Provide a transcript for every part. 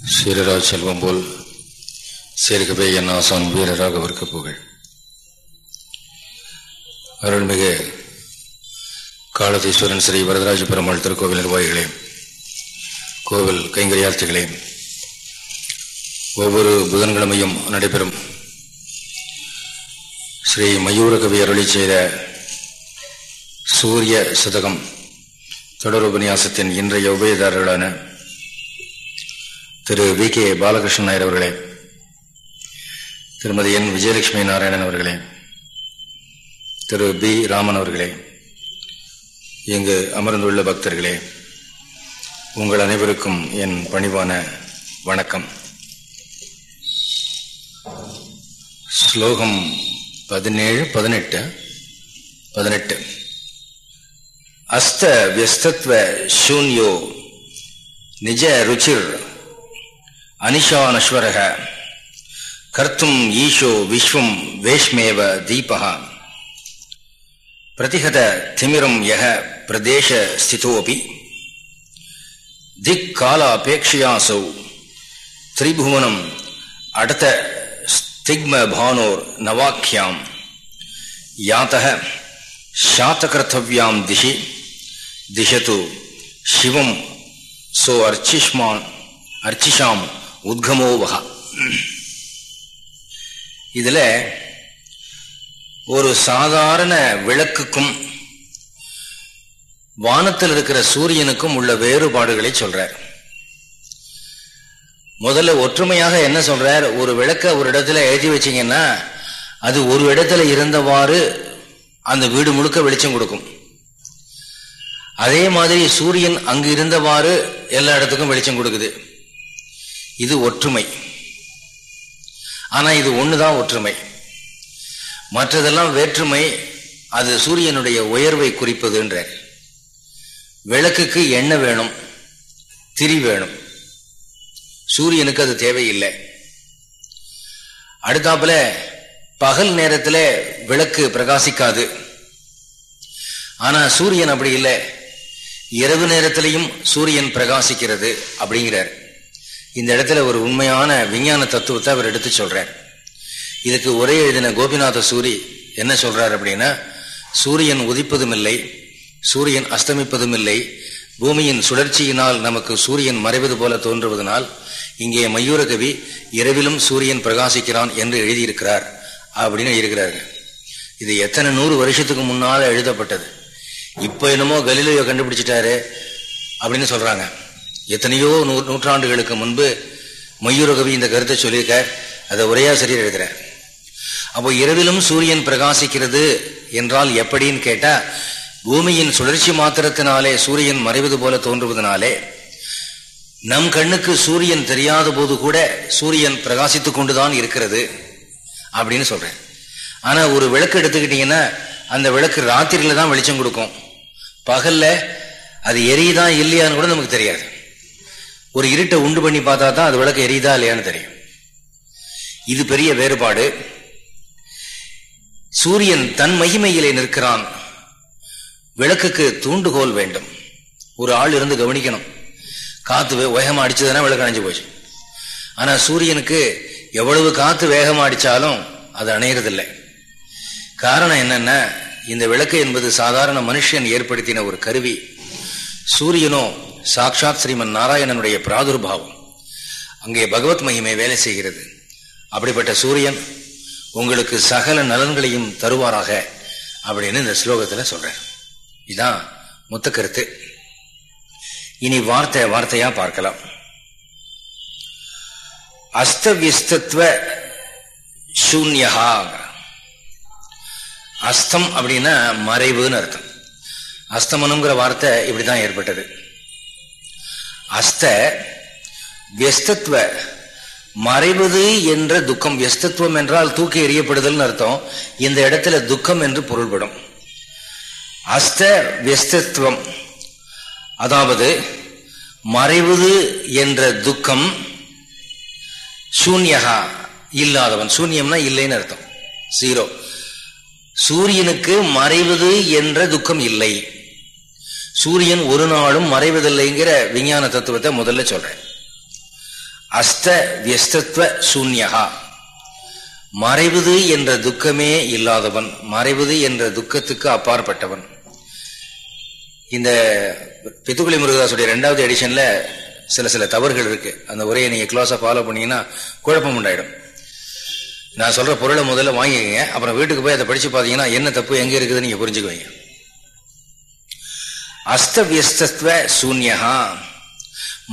சீரராஜ் செல்வம் போல் சேர்க்கவே என் ஆசான் வீரராக அவருக்கு புகழ். அருள்மிகு காலதீஸ்வரன் ஸ்ரீ வரதராஜ பெருமாள் திருக்கோவில் நிர்வாகிகளே கோவில் கைங்கரியார்த்திகளே ஒவ்வொரு புதன்கிழமையும் நடைபெறும் ஸ்ரீ மயூரகவி அருளி செய்த சூரிய சதகம் தொடர் உபன்யாசத்தின் இன்றைய உபயதாரர்களான திரு வி. கே. பாலகிருஷ்ணன் நாயர் அவர்களே திருமதி என். விஜயலட்சுமி நாராயணன் அவர்களே திரு பி. ராமன் அவர்களே இங்கு அமர்ந்துள்ள பக்தர்களே உங்கள் அனைவருக்கும் என் பணிவான வணக்கம். ஸ்லோகம் பதினேழு பதினெட்டு பதினெட்டு. அஸ்த வியஸ்தத்வ சூன்யோ நிஜ ருச்சிர் அனிஷானஸ்வரக கர்த்தும் ஈஷோ விஸ்வம் வேஷ்மேவ தீபக பிரதிகத திமிரம் யக பிரதேச ஸ்திதோபி திக் கால அபேட்சையாசௌ திரிபுவனம் அடத ஸ்திக்ம பானோர் நவாக்கியாம் யாத்தக சாத்தகர்த்தவியாம் திஷி திசது உத்கமோவகா. இதுல ஒரு சாதாரண விளக்குக்கும் வானத்தில் இருக்கிற சூரியனுக்கும் உள்ள வேறுபாடுகளை சொல்றார். முதல்ல ஒற்றுமையாக என்ன சொல்றார்? ஒரு விளக்க ஒரு இடத்துல எழுதி வச்சீங்கன்னா அது ஒரு இடத்துல இருந்தவாறு அந்த வீடு முழுக்க வெளிச்சம் கொடுக்கும். அதே மாதிரி சூரியன் அங்கு இருந்தவாறு எல்லா இடத்துக்கும் வெளிச்சம் கொடுக்குது. இது ஒற்றுமை. ஆனா இது ஒண்ணுதான் ஒற்றுமை. மற்றதெல்லாம் வேற்றுமை அது சூரியனுடைய உயர்வை குறிப்பதுன்ற விளக்குக்கு எண்ணெய் வேணும் திரி வேணும். சூரியனுக்கு அது தேவையில்லை. அடுத்தாப்புல பகல் நேரத்தில் விளக்கு பிரகாசிக்காது. ஆனால் சூரியன் அப்படி இல்லை. இரவு நேரத்திலையும் சூரியன் பிரகாசிக்கிறது அப்படிங்கிறார். இந்த இடத்துல ஒரு உண்மையான விஞ்ஞான தத்துவத்தை அவர் எடுத்து சொல்றார். இதுக்கு ஒரே எழுதின கோபிநாத சூரி என்ன சொல்றார் அப்படின்னா சூரியன் உதிப்பதும் இல்லை சூரியன் அஸ்தமிப்பதும் இல்லை பூமியின் சுழற்சியினால் நமக்கு சூரியன் மறைவது போல தோன்றுவதனால் இங்கே மயூரகவி இரவிலும் சூரியன் பிரகாசிக்கிறான் என்று எழுதியிருக்கிறார் அப்படின்னு எழுதியிருக்கிறார்கள் இது எத்தனை நூறு வருஷத்துக்கு முன்னால் எழுதப்பட்டது. இப்போ என்னமோ கலிலையோ கண்டுபிடிச்சிட்டாரு அப்படின்னு சொல்றாங்க. எத்தனையோ நூ நூற்றாண்டுகளுக்கு முன்பு மயூரகவி இந்த கருத்தை சொல்லியிருக்க அதை உரையா சரியர் எழுதுறார் அப்போ இரவிலும் சூரியன் பிரகாசிக்கிறது என்றால் எப்படின்னு கேட்டா பூமியின் சுழற்சி மாத்திரத்தினாலே சூரியன் மறைவது போல தோன்றுவதனாலே நம் கண்ணுக்கு சூரியன் தெரியாத போது கூட சூரியன் பிரகாசித்துக் கொண்டுதான் இருக்கிறது அப்படின்னு சொல்றேன். ஆனா ஒரு விளக்கு எடுத்துக்கிட்டீங்கன்னா அந்த விளக்கு ராத்திரியில தான் வெளிச்சம் கொடுக்கும். பகல்ல அது எரியுதா இல்லையான்னு கூட நமக்கு தெரியாது. ஒரு இருட்டை உண்டு பண்ணி பார்த்தா தான் அது விளக்கு எரியுதா இல்லையான்னு தெரியும். இது பெரிய வேறுபாடு. சூரியன் தன் மகிமையிலே நிற்கிறான். விளக்குக்கு தூண்டுகோல் வேண்டும். ஒரு ஆள் இருந்து கவனிக்கணும். காத்து வேகமா அடிச்சதுன்னா விளக்கு அணைஞ்சு போச்சு. ஆனா சூரியனுக்கு எவ்வளவு காத்து வேகமா அடிச்சாலும் அது அணையறதில்லை. காரணம் என்னன்னா இந்த விளக்கு என்பது சாதாரண மனுஷன் ஏற்படுத்தின ஒரு கருவி. சூரியனோ சாக்ஷாத் ஸ்ரீமன் நாராயணனுடைய பிராதுர்பாவம். அங்கே பகவத் மகிமை வேலை செய்கிறது. அப்படிப்பட்ட சூரியன் உங்களுக்கு சகல நலன்களையும் தருவாராக அப்படின்னு இந்த ஸ்லோகத்துல சொல்றேன் இதான் மொத்த கருத்து. இனி வார்த்தை வார்த்தையா பார்க்கலாம். அஸ்தவியஸ்தத்துவ சூன்யகா அஸ்தம் அப்படின்னா மறைவுன்னு அர்த்தம். அஸ்தமனம்ங்கிற வார்த்தை இப்படிதான் ஏற்பட்டது. அஸ்த வியஸ்தத்துவ மறைவது என்ற துக்கம் வியஸ்தத்துவம் என்றால் தூக்கி எறியப்படுதல் அர்த்தம். இந்த இடத்துல துக்கம் என்று பொருள்படும். அஸ்த வியஸ்தத்துவம் அதாவது மறைவது என்ற துக்கம் சூன்யகா இல்லாதவன். சூன்யம்னா இல்லைன்னு அர்த்தம். ஜீரோ சூரியனுக்கு மறைவது என்ற துக்கம் இல்லை. சூரியன் ஒரு நாளும் மறைவதில்லைங்கிற விஞ்ஞான தத்துவத்தை முதல்ல சொல்றேன். அஸ்த வியஸ்தத்வ சூன்யகா மறைவது என்ற துக்கமே இல்லாதவன் மறைவது என்ற துக்கத்துக்கு அப்பாற்பட்டவன். இந்த பித்துக்குளி முருகதாசுடைய ரெண்டாவது எடிஷன்ல சில சில தவறுகள் இருக்கு. அந்த உரையை நீங்க க்ளோஸா ஃபாலோ பண்ணீங்கன்னா குழப்பம் உண்டாயிடும். நான் சொல்ற பொருளை முதல்ல வாங்கிக்கங்க அப்புறம் வீட்டுக்கு போய் அதை படிச்சு பார்த்தீங்கன்னா என்ன தப்பு எங்க இருக்குதுன்னு நீங்க புரிஞ்சுக்குவீங்க. அஸ்தவியஸ்தத்துவ சூன்யகா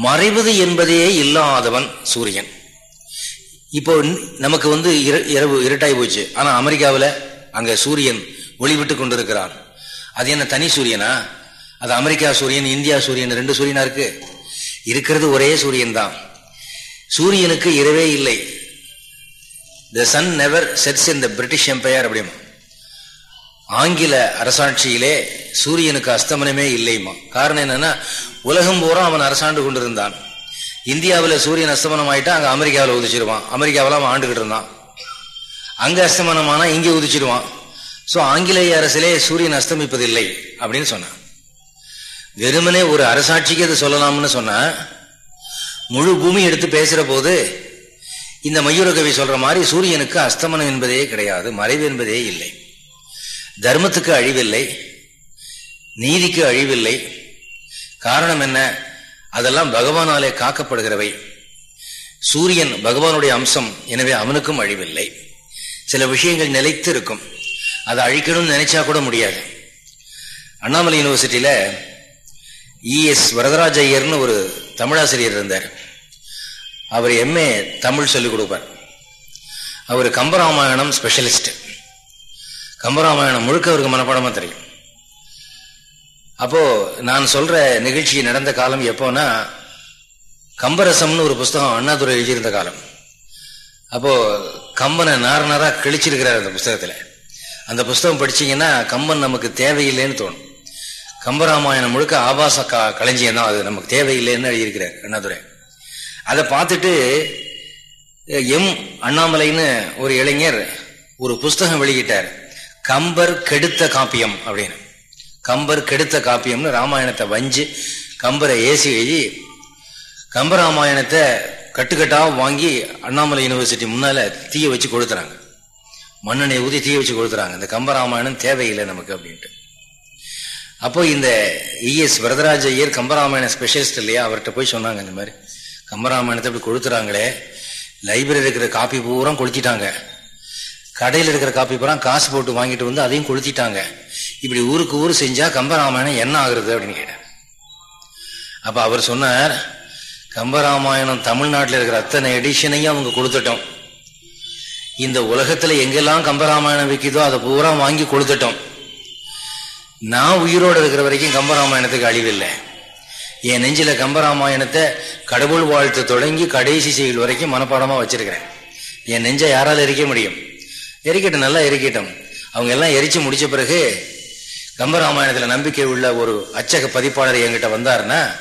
மறைவது என்பதே இல்லாதவன் சூரியன். இப்போ நமக்கு வந்து இரவு இருட்டாய் போச்சு. ஆனா அமெரிக்காவில் அங்க சூரியன் ஒளிவிட்டு கொண்டிருக்கிறான். அது என்ன தனி சூரியனா? அது அமெரிக்கா சூரியன் இந்தியா சூரியன் ரெண்டு சூரியனா இருக்கு? இருக்கிறது ஒரே சூரியன் தான் சூரியனுக்கு இரவே இல்லை. The sun never sets in the British empire அப்படிமா? ஆங்கில அரசாட்சியிலே சூரியனுக்கு அஸ்தமனமே இல்லைமா காரணம் என்னன்னா உலகம் பூரா அவன் அரசாண்டு கொண்டிருந்தான். இந்தியாவில் சூரியன் அஸ்தமனம் ஆயிட்டா அங்கே அமெரிக்காவில் உதிச்சிருவான். அமெரிக்காவில் அவன் ஆண்டுகிட்டு இருந்தான். அங்கே அஸ்தமனமானா இங்கே உதிச்சிருவான். ஸோ ஆங்கிலேய அரசிலே சூரியன் அஸ்தமிப்பதில்லை அப்படின்னு சொன்னான். வெறுமனே ஒரு அரசாட்சிக்கு அதை சொல்லலாம்னு சொன்ன முழு பூமி எடுத்து பேசுற போது இந்த மயூரகவி சொல்கிற சொல்ற மாதிரி சூரியனுக்கு அஸ்தமனம் என்பதே கிடையாது மறைவு என்பதே இல்லை. தர்மத்துக்கு அழிவில்லை நீதிக்கு அழிவில்லை. காரணம் என்ன? அதெல்லாம் பகவானாலே காக்கப்படுகிறவை. சூரியன் பகவானுடைய அம்சம் எனவே அவனுக்கும் அழிவில்லை. சில விஷயங்கள் நிலைத்து இருக்கும் அதை அழிக்கணும்னு நினைச்சா கூட முடியாது. அண்ணாமலை யூனிவர்சிட்டியில இஎஸ் வரதராஜ ஐயர்னு ஒரு தமிழாசிரியர் இருந்தார். அவர் எம்ஏ தமிழ் சொல்லிக் கொடுப்பார். அவர் கம்பராமாயணம் ஸ்பெஷலிஸ்ட் கம்பராமாயணம் முழுக்க அவருக்கு மனப்பாடமாக தெரியும். அப்போ நான் சொல்ற நிகழ்ச்சி நடந்த காலம் எப்போனா கம்பரசம்னு ஒரு புஸ்தகம் அண்ணாதுரை எழுதியிருந்த காலம். அப்போ கம்பனை நார கிழிச்சிருக்கிறார் அந்த புஸ்தகத்தில். அந்த புஸ்தகம் படிச்சீங்கன்னா கம்பன் நமக்கு தேவையில்லைன்னு தோணும். கம்பராமாயணம் முழுக்க ஆபாச க களஞ்சியம் தான் அது. நமக்கு தேவையில்லைன்னு எழுதியிருக்கிறார் அண்ணாதுரை. அதை பார்த்துட்டு எம் அண்ணாமலைன்னு ஒரு இளைஞர் ஒரு புஸ்தகம் வெளியிட்டார். கம்பர் கெடுத்த காப்பியம் அப்படின்னு. கம்பர் கெடுத்த காப்பியம்னு ராமாயணத்தை வஞ்சு கம்பரை ஏசி எழுதி கம்பராமாயணத்தை கட்டுக்கட்டாக வாங்கி அண்ணாமலை யூனிவர்சிட்டி முன்னால தீய வச்சு கொடுத்துறாங்க மண்ணெண்ணை ஊதி தீய வச்சு கொடுத்துறாங்க இந்த கம்பராமாயணம் தேவையில்லை நமக்கு அப்படின்ட்டு. அப்போ இந்த E S Varadaraja Iyer Kambaramayana specialist இல்லையா? அவர்கிட்ட போய் சொன்னாங்க இந்த மாதிரி. கம்பராமாயணத்தை இப்படி கொடுத்துறாங்களே லைப்ரரி இருக்கிற காப்பி பூரா கொளுத்திட்டாங்க. கடையில் இருக்கிற காப்பி பூரா காசு போட்டு வாங்கிட்டு வந்து அதையும் கொளுத்திட்டாங்க. இப்படி ஊருக்கு ஊர் செஞ்சா கம்பராமாயணம் என்ன ஆகுறது அப்படின்னு கேட்டேன். அப்ப அவர் சொன்னார் கம்பராமாயணம் தமிழ்நாட்டில் இருக்கிற அத்தனை எடிஷனையும் அவங்க கொடுத்துட்டோம். இந்த உலகத்துல எங்கெல்லாம் கம்பராமாயணம் விற்கிதோ அதை பூரா வாங்கி கொடுத்துட்டோம். நான் உயிரோடு இருக்கிற வரைக்கும் கம்பராமாயணத்துக்கு அழிவில்லை என் நெஞ்சில கம்பராமாயணத்தை கடவுள் வாழ்த்து தொடங்கி கடைசி செயல் வரைக்கும் மனப்பாடமா வச்சிருக்கிறேன். என் நெஞ்சை யாரால இருக்க முடியும்? எரிக்கட்டும் நல்லா எரிக்கட்டும். அவங்க எல்லாம் எரிச்சு முடிச்ச பிறகு கம்பராமாயணத்தில் நம்பிக்கை உள்ள ஒரு அச்சக பதிப்பாளர் என்கிட்ட வந்தாருன்னா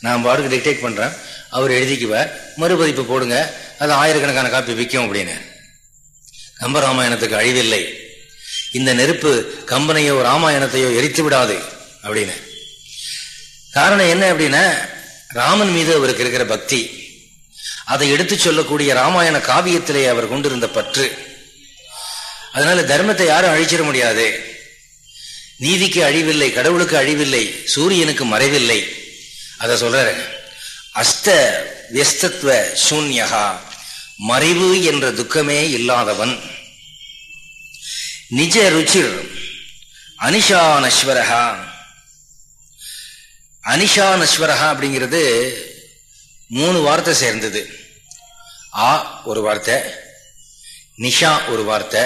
நான் பாருக்கு டிக்டேட் பண்ணுறேன் அவர் எழுதிக்குவார். மறுபதிப்பு போடுங்க. அது ஆயிரக்கணக்கான காப்பி விற்கும் அப்படின்னு. கம்பராமாயணத்துக்கு அழிவில்லை. இந்த நெருப்பு கம்பனையோ ராமாயணத்தையோ எரித்து விடாது அப்படின்னு. காரணம் என்ன அப்படின்னா ராமன் மீது அவருக்கு இருக்கிற பக்தி. அதை எடுத்து சொல்லக்கூடிய ராமாயண காவியத்திலே அவர் கொண்டிருந்த பற்று. அதனால தர்மத்தை யாரும் அழிச்சிட முடியாது. நீதிக்கு அழிவில்லை கடவுளுக்கு அழிவில்லை சூரியனுக்கு மறைவில்லை. அதை சொல்றாரு. அஸ்த வியஸ்தத்துவ சூன்யகா மறைவு என்ற துக்கமே இல்லாதவன். நிஜ ருச்சிர் அனிஷானஸ்வரகா அனிஷானஸ்வரகா அனிஷா அப்படிங்கிறது மூணு வார்த்தை சேர்ந்தது. ஆ ஒரு வார்த்தை நிஷா ஒரு வார்த்தை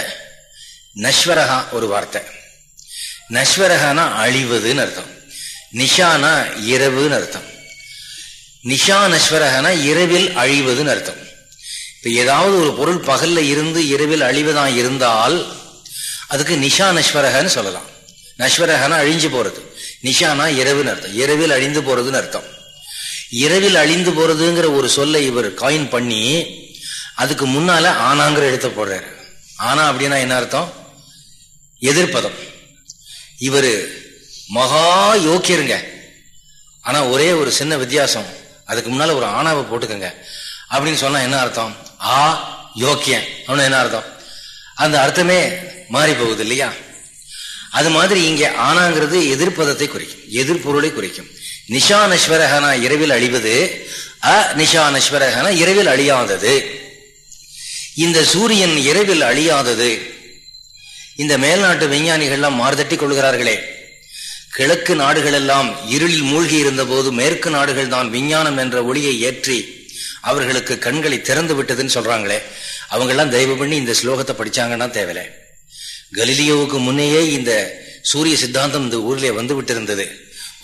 நஸ்வரகா ஒரு வார்த்தை. நஸ்வரகானா அழிவதுன்னு அர்த்தம். நிஷானா இரவுன்னு அர்த்தம். நிஷா நஸ்வரகனா இரவில் அழிவதுன்னு அர்த்தம். இப்போ ஏதாவது ஒரு பொருள் பகல்ல இருந்து இரவில் அழிவதான் இருந்தால் அதுக்கு நிஷா நஸ்வரகன்னு சொல்லலாம். நஸ்வரகனா அழிஞ்சு போறது. நிஷானா இரவுன்னு அர்த்தம். இரவில் அழிந்து போறதுன்னு அர்த்தம். இரவில் அழிந்து போறதுங்கிற ஒரு சொல்லை இவர் காயின் பண்ணி அதுக்கு முன்னால ஆனாங்கிற எழுத்த போடுறாரு. ஆனா அப்படின்னா என்ன அர்த்தம்? எதிர்ப்பதம். இவர் மகா யோக்கியருங்க. ஆனா ஒரே ஒரு சின்ன வித்தியாசம். அதுக்கு முன்னால ஒரு ஆணாவை போட்டுக்கோங்க. அப்படின்னு சொன்னா என்ன அர்த்தம்? ஆ யோக்கியம் அப்படின்னு என்ன அர்த்தம்? அந்த அர்த்தமே மாறி போகுது இல்லையா? அது மாதிரி இங்கே ஆனாங்கிறது எதிர்ப்பதத்தை குறிக்கும். எதிர்பொருளை குறிக்கும். நிஷானஸ்வரகனா இரவில் அழிவது அ நிஷானஸ்வரகனா இரவில் அழியாதது. இந்த சூரியன் இரவில் அழியாதது. இந்த மேல்நாட்டு விஞ்ஞானிகள்லாம் மார்தட்டி கொள்கிறார்களே. கிழக்கு நாடுகளெல்லாம் இருளில் மூழ்கி இருந்த போது மேற்கு நாடுகள் தான் விஞ்ஞானம் என்ற ஒளியை ஏற்றி அவர்களுக்கு கண்களை திறந்து விட்டதுன்னு சொல்றாங்களே. அவங்க எல்லாம் தயவு பண்ணி இந்த ஸ்லோகத்தை படிச்சாங்கன்னா தேவையில்லை. கலிலியோவுக்கு முன்னையே இந்த சூரிய சித்தாந்தம் இந்த ஊர்ல வந்து விட்டு இருந்தது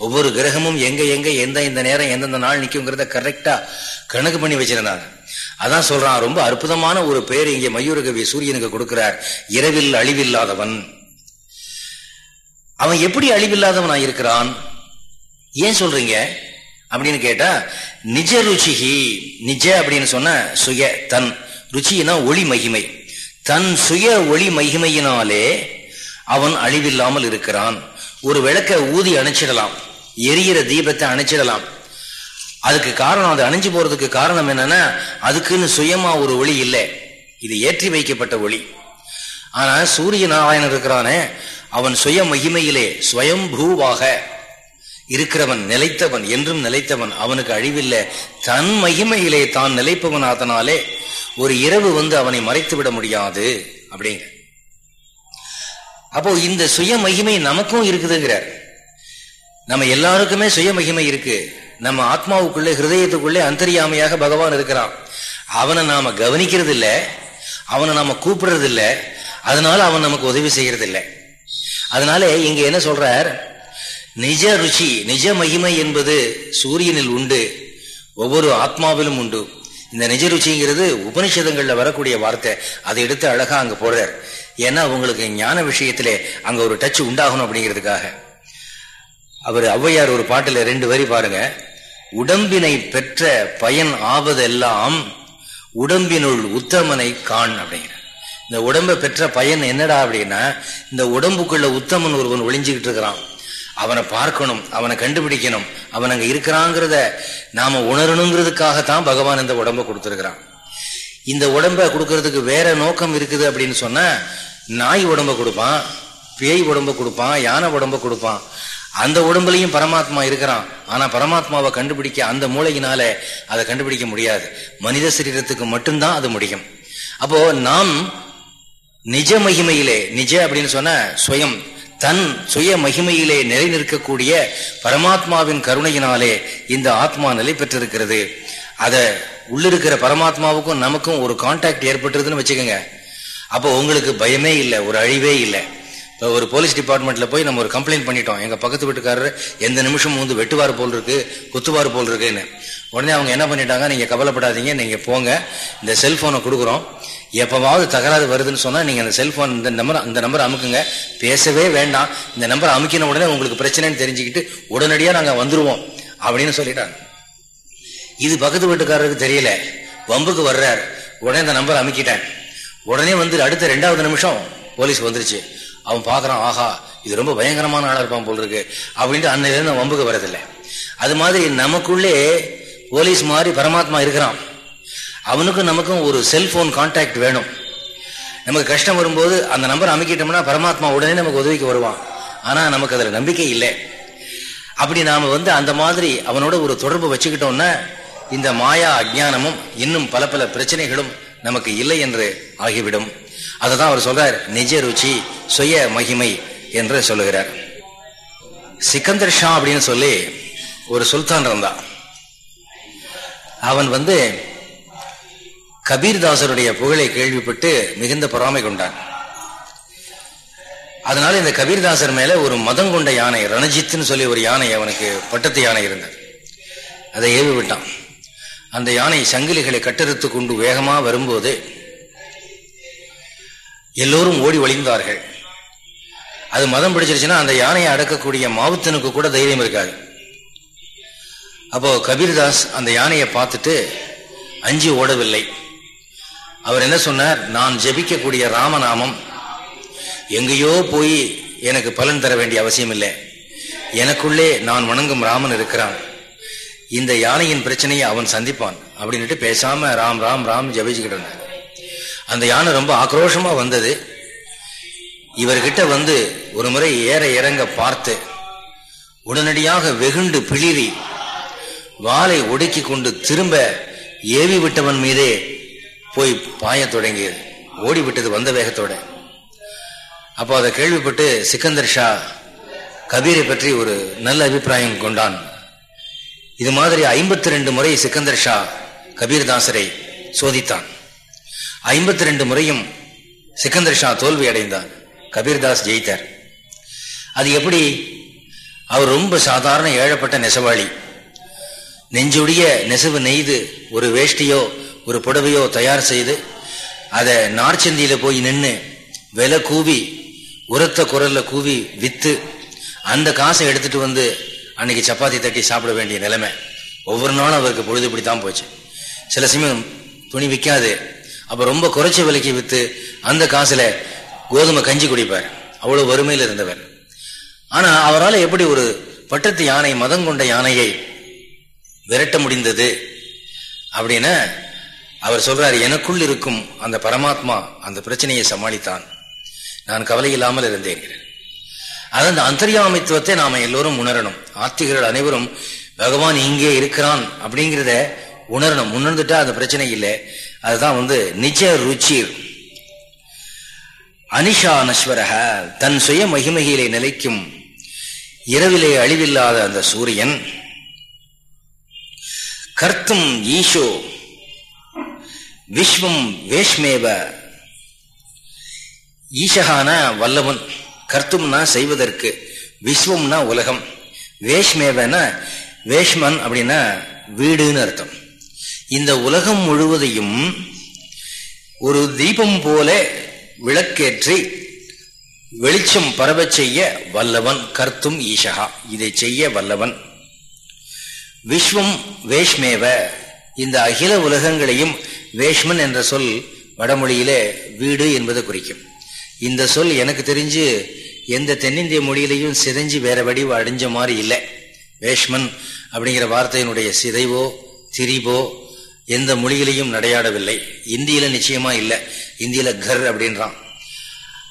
ஒவ்வொரு கிரகமும் எங்க எங்க எந்த இந்த நேரம் எந்தெந்த நாள் நிற்குங்கிறத கரெக்டா கணக்கு பண்ணி வச்சிருந்தாங்க. அதான் சொல்றான் ரொம்ப அற்புதமான ஒரு பெயர் இங்கே மயூரகவி சூரியனுக்கு கொடுக்கிறார். இரவில் அழிவில்லாதவன். அவன் எப்படி அழிவில்லாதவனா இருக்கிறான்? ஏன் சொல்றீங்க? அப்படின்னு கேட்டா நிஜ ருச்சிகி நிஜ அப்படின்னு சொன்ன சுய தன். ருச்சினா ஒளி மகிமை. தன் சுய ஒளி மகிமையினாலே அவன் அழிவில்லாமல் இருக்கிறான். ஒரு விளக்க ஊதி அணைச்சிடலாம். எரியிற தீபத்தை அணைச்சிடலாம். அதுக்கு காரணம் அது அணிஞ்சு போறதுக்கு காரணம் என்னன்னா அதுக்குன்னு சுயமா ஒரு ஒளி இல்லை. இது ஏற்றி வைக்கப்பட்ட ஒளி. ஆனா சூரிய நாராயணன் இருக்கிறானே அவன் சுய மகிமையிலே சுயம் பூவாக இருக்கிறவன் நிலைத்தவன் என்றும் நிலைத்தவன் அவனுக்கு அழிவில்லை. தன் மகிமையிலே தான் நிலைப்பவன் அதனாலே ஒரு இரவு வந்து அவனை மறைத்து விட முடியாது அப்படிங்க. அப்போ இந்த சுய மகிமை நமக்கும் இருக்குதுங்கிறார். நம்ம எல்லாருக்குமே சுய மகிமை இருக்கு. நம்ம ஆத்மாவுக்குள்ளே ஹிருதயத்துக்குள்ளே அந்தரியாமையாக பகவான் இருக்கிறான். அவனை நாம கவனிக்கிறது இல்லை அவனை நாம கூப்பிடுறது இல்லை அதனால அவன் நமக்கு உதவி செய்யறது இல்லை அதனால இங்க என்ன சொல்றார்? நிஜ ருச்சி நிஜ மகிமை என்பது சூரியனில் உண்டு ஒவ்வொரு ஆத்மாவிலும் உண்டு. இந்த நிஜ ருச்சிங்கிறது உபனிஷதங்கள்ல வரக்கூடிய வார்த்தை. அதை எடுத்து அழகா அங்க போடுறார். ஏன்னா உங்களுக்கு ஞான விஷயத்திலே அங்க ஒரு டச் உண்டாகணும் அப்படிங்கிறதுக்காக. அவர் ஔவையார் ஒரு பாட்டுல ரெண்டு வரி பாருங்க. உடம்பினை பெற்ற பயன் ஆவதெல்லாம் உடம்பினுள் உத்தமனை காண் அப்படிங்கிற இந்த உடம்பை பெற்ற பயன் என்னடா அப்படின்னா இந்த உடம்புக்குள்ள உத்தமன் ஒருவன் ஒளிஞ்சுக்கிட்டு இருக்கிறான். அவனை பார்க்கணும் அவனை கண்டுபிடிக்கணும் அவன் அங்க இருக்கிறாங்கிறத நாம உணரணுங்கிறதுக்காகத்தான் பகவான் இந்த உடம்ப கொடுத்துருக்கிறான். இந்த உடம்ப கொடுக்கறதுக்கு வேற நோக்கம் இருக்குது அப்படின்னு சொன்னா நாய் உடம்ப கொடுப்பான் பேய் உடம்ப கொடுப்பான் யானை உடம்ப கொடுப்பான். அந்த உடம்புலையும் பரமாத்மா இருக்கிறான். ஆனா பரமாத்மாவை கண்டுபிடிக்க அந்த மூளையினால அதை கண்டுபிடிக்க முடியாது. மனித சரீரத்துக்கு மட்டும்தான் அது முடியும். அப்போ நாம் நிஜ மகிமையிலே நிஜ அப்படின்னு சொன்ன சுயம் தன் சுய மகிமையிலே நிலை நிற்கக்கூடிய பரமாத்மாவின் கருணையினாலே இந்த ஆத்மா நிலை பெற்றிருக்கிறது. அத உள்ளிருக்கிற பரமாத்மாவுக்கும் நமக்கும் ஒரு கான்டாக்ட் ஏற்பட்டுருதுன்னு வச்சுக்கோங்க. அப்போ உங்களுக்கு பயமே இல்லை ஒரு அழிவே இல்லை. இப்போ ஒரு போலீஸ் டிபார்ட்மெண்ட்டில் போய் நம்ம ஒரு கம்ப்ளைண்ட் பண்ணிட்டோம். எங்கள் பக்கத்து வீட்டுக்காரர் எந்த நிமிஷமும் வந்து வெட்டுவார் போல் இருக்கு குத்துவார் போல் இருக்குன்னு உடனே அவங்க என்ன பண்ணிட்டாங்க? நீங்கள் கவலைப்படாதீங்க நீங்கள் போங்க. இந்த செல்போனை கொடுக்குறோம். எப்போவாவது தகராறு வருதுன்னு சொன்னால் நீங்கள் அந்த செல்போன் இந்த நம்பர் அந்த நம்பர் அமுக்குங்க. பேசவே வேண்டாம். இந்த நம்பர் அமுக்கின உடனே உங்களுக்கு பிரச்சனைன்னு தெரிஞ்சுக்கிட்டு உடனடியாக நாங்கள் வந்துடுவோம் அப்படின்னு சொல்லிட்டாங்க. இது பக்கத்து வீட்டுக்காரருக்கு தெரியல. வம்புக்கு வர்றார். உடனே இந்த நம்பர் அமுக்கிட்டேன். உடனே வந்து அடுத்த ரெண்டாவது நிமிஷம் போலீஸ் வந்துருச்சு. அவன் பாக்குறான் ஆஹா இது ரொம்ப பயங்கரமான ஆளா இருப்பான் போல் இருக்கு அப்படின்ட்டு அன்னையிலிருந்து வம்புக்கு வரதில்லை. அது மாதிரி நமக்குள்ளே போலீஸ் மாதிரி பரமாத்மா இருக்கிறான். அவனுக்கும் நமக்கும் ஒரு செல்போன் கான்டாக்ட் வேணும். நமக்கு கஷ்டம் வரும்போது அந்த நம்பர் அமைக்கிட்டோம்னா பரமாத்மா உடனே நமக்கு உதவிக்கு வருவான். ஆனா நமக்கு அதுல நம்பிக்கை இல்லை. அப்படி நாம வந்து அந்த மாதிரி அவனோட ஒரு தொடர்பு வச்சுக்கிட்டோம்னா இந்த மாயா அஜானமும் இன்னும் பல பல பிரச்சனைகளும் நமக்கு இல்லை என்று ஆகிவிடும். தான் அவர் சொல்றார் நிஜ ருச்சி சுய மகிமை என்று சொல்லுகிறார். சிக்கந்தர் ஷா அப்படின்னு சொல்லி ஒரு சுல்தான் இருந்தான். அவன் வந்து கபீர்தாசருடைய புகழை கேள்விப்பட்டு மிகுந்த பொறாமை கொண்டான். அதனால இந்த கபீர்தாசர் மேல ஒரு மதம் கொண்ட யானை ரணஜித்னு சொல்லி ஒரு யானை அவனுக்கு பட்டத்து யானை இருந்தது. அதை ஏவி விட்டான். அந்த யானை சங்கிலிகளை கட்டறுத்து கொண்டு வேகமா வரும்போது எல்லோரும் ஓடி ஒளிந்தார்கள். அது மதம் பிடிச்சிருச்சுன்னா அந்த யானையை அடக்கக்கூடிய மாவுத்தனுக்கு கூட தைரியம் இருக்காது. அப்போ கபீர்தாஸ் அந்த யானையை பார்த்துட்டு அஞ்சு ஓடவில்லை. அவர் என்ன சொன்னார்? நான் ஜெபிக்கக்கூடிய ராமநாமம். எங்கேயோ போய் எனக்கு பலன் தர வேண்டிய அவசியம் இல்லை எனக்குள்ளே நான் வணங்கும் ராமன் இருக்கிறான். இந்த யானையின் பிரச்சனையை அவன் சந்திப்பான். அப்படின்னுட்டு பேசாம ராம் ராம் ராம் ஜபிச்சுக்கிட்டு அந்த யானை ரொம்ப ஆக்ரோஷமா வந்தது. இவர்கிட்ட வந்து ஒரு முறை ஏற இறங்க பார்த்து உடனடியாக வெகுண்டு பிளிரி வாளை ஒடுக்கி கொண்டு திரும்ப ஏவி விட்டவன் மீதே போய் பாய தொடங்கியது. ஓடிவிட்டது வந்த வேகத்தோட. அப்போ அதை கேள்விப்பட்டு சிக்கந்தர் ஷா கபீரை பற்றி ஒரு நல்ல அபிப்பிராயம் கொண்டான். இது மாதிரி ஐம்பத்தி ரெண்டு முறை சிக்கந்தர் ஷா கபீர்தாசரை சோதித்தான். ஐம்பத்தி ரெண்டு முறையும் சிக்கந்தர் ஷா தோல்வி அடைந்தான் கபீர்தாஸ் ஜெயித்தார். அது எப்படி? அவர் ரொம்ப சாதாரண ஏழப்பட்ட நெசவாளி. நெஞ்சுடைய நெசவு நெய்து ஒரு வேஷ்டியோ ஒரு புடவையோ தயார் செய்து அதை நார்ச்சந்தியில் போய் நின்று விலை கூவி உரத்த குரலில் கூவி விற்று அந்த காசை எடுத்துட்டு வந்து அன்னைக்கு சப்பாத்தி தட்டி சாப்பிட வேண்டிய நிலைமை. ஒவ்வொரு நாளும் அவருக்கு பொழுது இப்படி தான் போச்சு. சில சமயம் துணி விற்காது அப்போ ரொம்ப குறைச்ச விலைக்கு விற்று அந்த காசில் கோதுமை கஞ்சி குடிப்பார். அவ்வளவு வறுமையில் இருந்தவர். ஆனா அவரால் எப்படி ஒரு பட்டத்து யானை மதம் கொண்ட யானையை விரட்ட முடிந்தது அப்படின்னா அவர் சொல்றார் எனக்குள் இருக்கும் அந்த பரமாத்மா அந்த பிரச்சனையை சமாளித்தான். நான் கவலை இல்லாமல் இருந்தேன். அது அந்த அந்தரியாமித்துவத்தை நாம எல்லோரும் உணரணும். ஆத்திகர்கள் அனைவரும் பகவான் இங்கே இருக்கிறான் அப்படிங்கிறத உணரணும். உணர்ந்துட்டா அந்த பிரச்சனை இல்லை. அதுதான் வந்து நிஜ ருச்சிர் அனிஷானஸ்வரக தன் சுய மகிமகியிலே நிலைக்கும் இரவிலே அழிவில்லாத அந்த சூரியன். கர்த்தும் ஈஷோ விஸ்வம் வேஷ்மேவ. ஈஷகான வல்லவன் கர்த்தும்னா செய்வதற்கு விஸ்வம்னா உலகம் வேஷ்மேவனா வேஷ்மன் அப்படின்னா வீடுன்னு அர்த்தம். இந்த உலகம் முழுவதையும் ஒரு தீபம் போல விளக்கேற்றி வெளிச்சம் பரவ செய்ய வல்லவன் கர்த்தும் ஈஷகா. இதை செய்ய வல்லவன். விஸ்வம் வேஷ்மேவ. இந்த அகில உலகங்களையும் வேஷ்மன் என்ற சொல் வடமொழியிலே வீடு என்பதை குறிக்கும். இந்த சொல் எனக்கு தெரிஞ்சு எந்த தென்னிந்திய மொழியிலையும் சிதைஞ்சு வேற வடிவு அடைஞ்ச மாதிரி இல்லை. வேஷ்மன் அப்படிங்கிற வார்த்தையினுடைய சிதைவோ திரிவோ எந்த மொழியிலையும் நடையாடவில்லை. இந்தியில நிச்சயமா இல்லை. இந்தியில கர் அப்படின்றான்.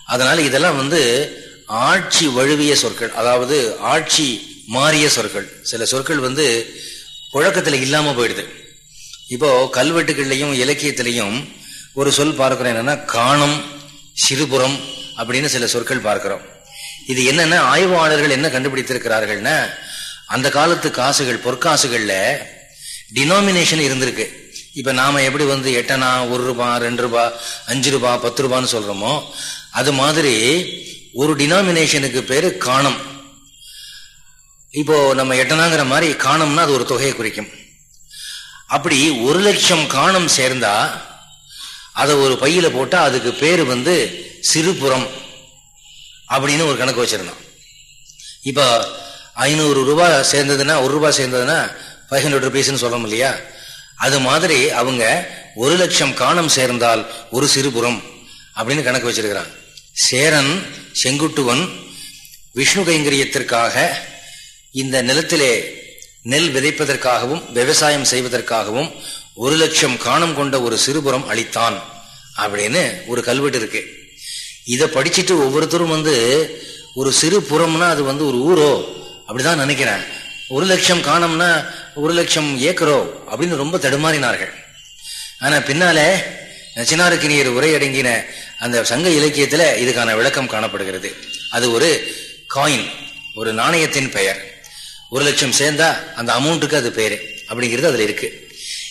அதனால இதெல்லாம் வந்து ஆட்சி வழுவிய சொற்கள் அதாவது ஆட்சி மாறிய சொற்கள். சில சொற்கள் வந்து புழக்கத்தில் இல்லாம போயிடுது. இப்போ கல்வெட்டுகள்லையும் இலக்கியத்திலையும் ஒரு சொல் பார்க்கிறோம். என்னன்னா காணம் சிறுபுறம் அப்படின்னு சில சொற்கள் பார்க்கிறோம். இது என்னன்னா ஆய்வாளர்கள் என்ன கண்டுபிடித்திருக்கிறார்கள்னா அந்த காலத்து காசுகள் பொற்காசுகள்ல டினாமினேஷன் இருந்திருக்கு. இப்ப நாம எப்படி வந்து எட்டனா ஒரு ரூபா ரெண்டு ரூபா அஞ்சு ரூபா பத்து ரூபான்னு சொல்றோமோ அது மாதிரி ஒரு டினாமினேஷனுக்கு பேரு காணம். இப்போ நம்ம எட்டனாங்கிற மாதிரி காணம்னா அது ஒரு தொகையை குறிக்கும். அப்படி ஒரு லட்சம் காணம் சேர்ந்தா அதை ஒரு பையில போட்டா அதுக்கு பேரு வந்து சிறுபுறம் அப்படின்னு ஒரு கணக்கு வச்சிருந்தோம். இப்போ ஐநூறு ரூபாய் சேர்ந்ததுன்னா ஒரு ரூபாய் சேர்ந்ததுன்னா ஃபைவ் ஹண்ட்ரட் ருபீஸ்ன்னு சொல்றோம் இல்லையா? அது மாதிரி அவங்க ஒரு லட்சம் காணம் சேர்ந்தால் ஒரு சிறுபுறம் அப்படின்னு கணக்கு வச்சிருக்கிறாங்க. சேரன் செங்குட்டுவன் விஷ்ணு கைங்கரியத்திற்காக இந்த நிலத்திலே நெல் விதைப்பதற்காகவும் விவசாயம் செய்வதற்காகவும் ஒரு லட்சம் காணம் கொண்ட ஒரு சிறுபுறம் அளித்தான் அப்படின்னு ஒரு கல்வெட்டு இருக்கு. இதை படிச்சுட்டு ஒவ்வொருத்தரும் வந்து ஒரு சிறு புறம்னா அது வந்து ஒரு ஊரோ? அப்படிதான் நினைக்கிறேன் ஒரு லட்சம் காணம்னா ஒரு லட்சம் ஏக்கரோ அப்படின்னு ரொம்ப தடுமாறினார்கள். ஆனா பின்னால நச்சினாருக்கு நீர் உரையடங்கின அந்த சங்க இலக்கியத்துல இதுக்கான விளக்கம் காணப்படுகிறது. அது ஒரு காயின் ஒரு நாணயத்தின் பெயர். ஒரு லட்சம் சேர்ந்தா அந்த அமௌண்ட்டுக்கு அது பேரு. அப்படிங்கிறது அதுல இருக்கு.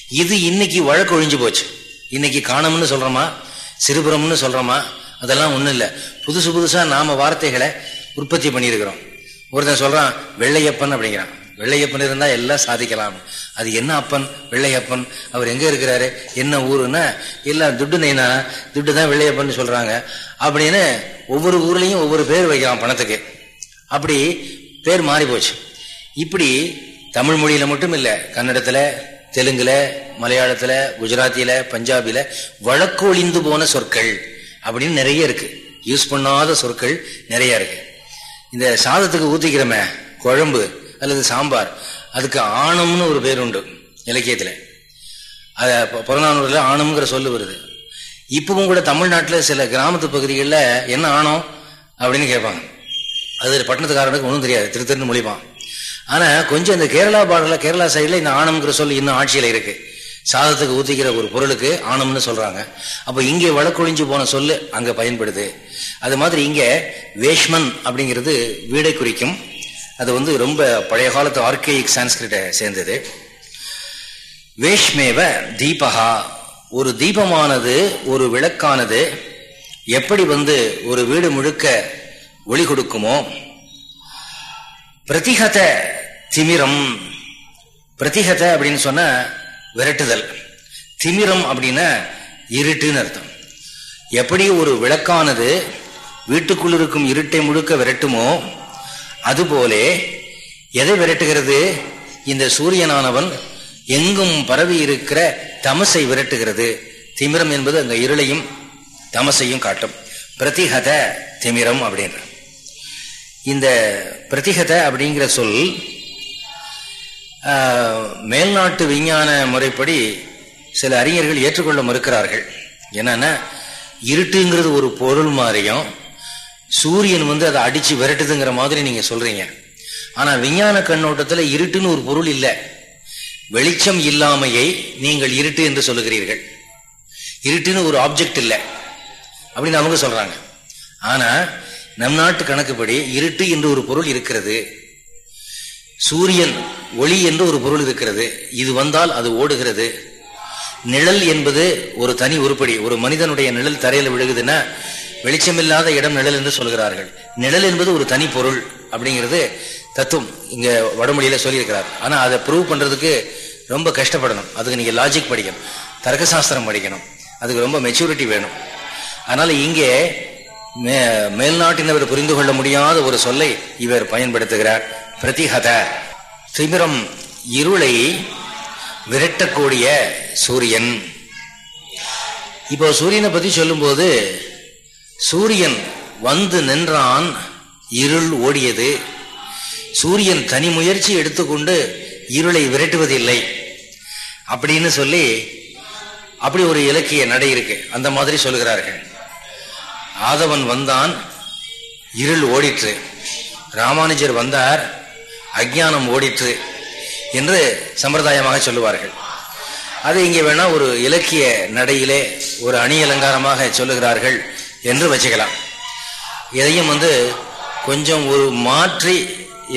இது இன்னைக்கு வழக்கு ஒழிஞ்சு போச்சு. இன்னைக்கு காணம்னு சொல்றோமா? சிறுபுறம்னு சொல்றோமா? அதெல்லாம் ஒண்ணும் இல்லை. புதுசு புதுசா நாம வார்த்தைகளை உற்பத்தி பண்ணியிருக்கிறோம். ஒருத்தன் சொல்றான் வெள்ளையப்பன் அப்படிங்கிறான். வெள்ளையப்பன் இருந்தா எல்லாம் சாதிக்கலாம். அது என்ன அப்பன்? வெள்ளையப்பன். அவர் எங்க இருக்கிறாரு? என்ன ஊருன்னா எல்லாம் துட்டு நெய்னா துட்டு தான் வெள்ளையப்பன் சொல்றாங்க. அப்படின்னு ஒவ்வொரு ஊர்லயும் ஒவ்வொரு பேர் வைக்கலாம் பணத்துக்கு. அப்படி பேர் மாறி போச்சு. இப்படி தமிழ் மொழியில மட்டும் இல்ல கன்னடத்துல தெலுங்குல மலையாளத்துல குஜராத்தில பஞ்சாபில வழக்கொழிந்து போன சொற்கள் அப்படின்னு நிறைய இருக்கு. யூஸ் பண்ணாத சொற்கள் நிறைய இருக்கு. இந்த சாதத்துக்கு ஊத்திக்கிறோமே குழம்பு. அல்லது சாம்பார். அதுக்கு ஆணம்னு ஒரு பேர் உண்டு இலக்கியத்தில். அதை புறநானூரில் ஆணம்ங்கிற சொல்லு வருது. இப்பவும் கூட தமிழ்நாட்டில் சில கிராமத்து பகுதிகளில் என்ன ஆணம் அப்படின்னு கேட்பாங்க அது பட்டணத்துக்காரனுக்கு ஒன்றும் தெரியாது. திரு திருன்னு மொழிப்பான். ஆனால் கொஞ்சம் இந்த கேரளா பாடலில் கேரளா சைடில் இந்த ஆணம்ங்கிற சொல் இன்னும் ஆட்சியில் இருக்குது சாதத்துக்கு ஊற்றிக்கிற ஒரு பொருளுக்கு ஆணம்னு சொல்கிறாங்க அப்போ இங்கே வழக்கொழிஞ்சு போன சொல்லு அங்கே பயன்படுது. அது மாதிரி இங்கே வேஷ்மன் அப்படிங்கிறது வீடை குறிக்கும். அது வந்து ரொம்ப பழைய காலத்து ஆர்கேயிக் சான்ஸ்கிரிட்டை சேர்ந்தது. வேஷ்மேவ தீபகா ஒரு தீபமானது ஒரு விளக்கானது எப்படி வந்து ஒரு வீடு முழுக்க ஒளி கொடுக்குமோ பிரதிகத திமிரம். பிரதிகத அப்படின்னு சொன்ன விரட்டுதல். திமிரம் அப்படின்னா இருட்டுன்னு அர்த்தம். எப்படி ஒரு விளக்கானது வீட்டுக்குள் இருக்கும் இருட்டை முழுக்க விரட்டுமோ அதுபோலே எதை விரட்டுகிறது? இந்த சூரியனானவன் எங்கும் பரவி இருக்கிற தமசை விரட்டுகிறது. திமிரம் என்பது அங்க இருளையும் தமசையும் காட்டும். பிரதிகத திமிரம் அப்படின்ற. இந்த பிரதிகத அப்படிங்கிற சொல் மேல்நாட்டு விஞ்ஞான முறைப்படி சில அறிஞர்கள் ஏற்றுக்கொள்ள மறுக்கிறார்கள். என்னன்னா இருட்டுங்கிறது ஒரு பொருள் மாதிரியும் சூரியன் வந்து அதை அடிச்சு விரட்டுதுங்கிற மாதிரி நீங்க சொல்றீங்க. ஆனா விஞ்ஞான கண்ணோட்டத்துல இருட்டுன்னு ஒரு பொருள் இல்லை. வெளிச்சம் இல்லாமையை நீங்கள் இருட்டு என்று சொல்லுகிறீர்கள். இருட்டுன்னு ஒரு ஆப்ஜெக்ட் இல்லை. அப்படின்னு அவங்க சொல்றாங்க. ஆனா நம் நாட்டு கணக்குப்படி இருட்டு என்று ஒரு பொருள் இருக்கிறது. சூரியன் ஒளி என்று ஒரு பொருள் இருக்கிறது. இது வந்தால் அது ஓடுகிறது. நிழல் என்பது ஒரு தனி உருப்படி. ஒரு மனிதனுடைய நிழல் தரையில் விழுகுதுன்னா வெளிச்சமில்லாத இடம் நிழல் என்று சொல்கிறார்கள். நிழல் என்பது ஒரு தனி பொருள் அப்படிங்கிறது தத்துவம் இங்க வடமொழியில சொல்லியிருக்கிறார். ஆனா அதை ப்ரூவ் பண்றதுக்கு ரொம்ப கஷ்டப்படணும். அதுக்கு நீங்க லாஜிக் படிக்கணும். தர்க்கசாஸ்திரம் படிக்கணும். அதுக்கு ரொம்ப மெச்சூரிட்டி வேணும். அதனால இங்கே மே மேல்நாட்டினவர் புரிந்து கொள்ள முடியாத ஒரு சொல்லை இவர் பயன்படுத்துகிறார். பிரதிஹத. திமிரம் இருளை விரட்டக்கூடிய சூரியன். இப்போ சூரியனை பத்தி சொல்லும்போது சூரியன் வந்து நின்றான் இருள் ஓடியது. சூரியன் தனி முயற்சி எடுத்துக்கொண்டு இருளை விரட்டுவதில்லை. அப்படின்னு சொல்லி அப்படி ஒரு இலக்கிய நடை இருக்கு. அந்த மாதிரி சொல்லுகிறார்கள். ஆதவன் வந்தான் இருள் ஓடிற்று. ராமானுஜர் வந்தார் அஜானம் ஓடிற்று என்று சம்பிரதாயமாக சொல்லுவார்கள். அது இங்கே வேணா ஒரு இலக்கிய நடையிலே ஒரு அணி அலங்காரமாக சொல்லுகிறார்கள். என்று வச்சுக்கலாம். இதையும் வந்து கொஞ்சம் ஒரு மாற்றி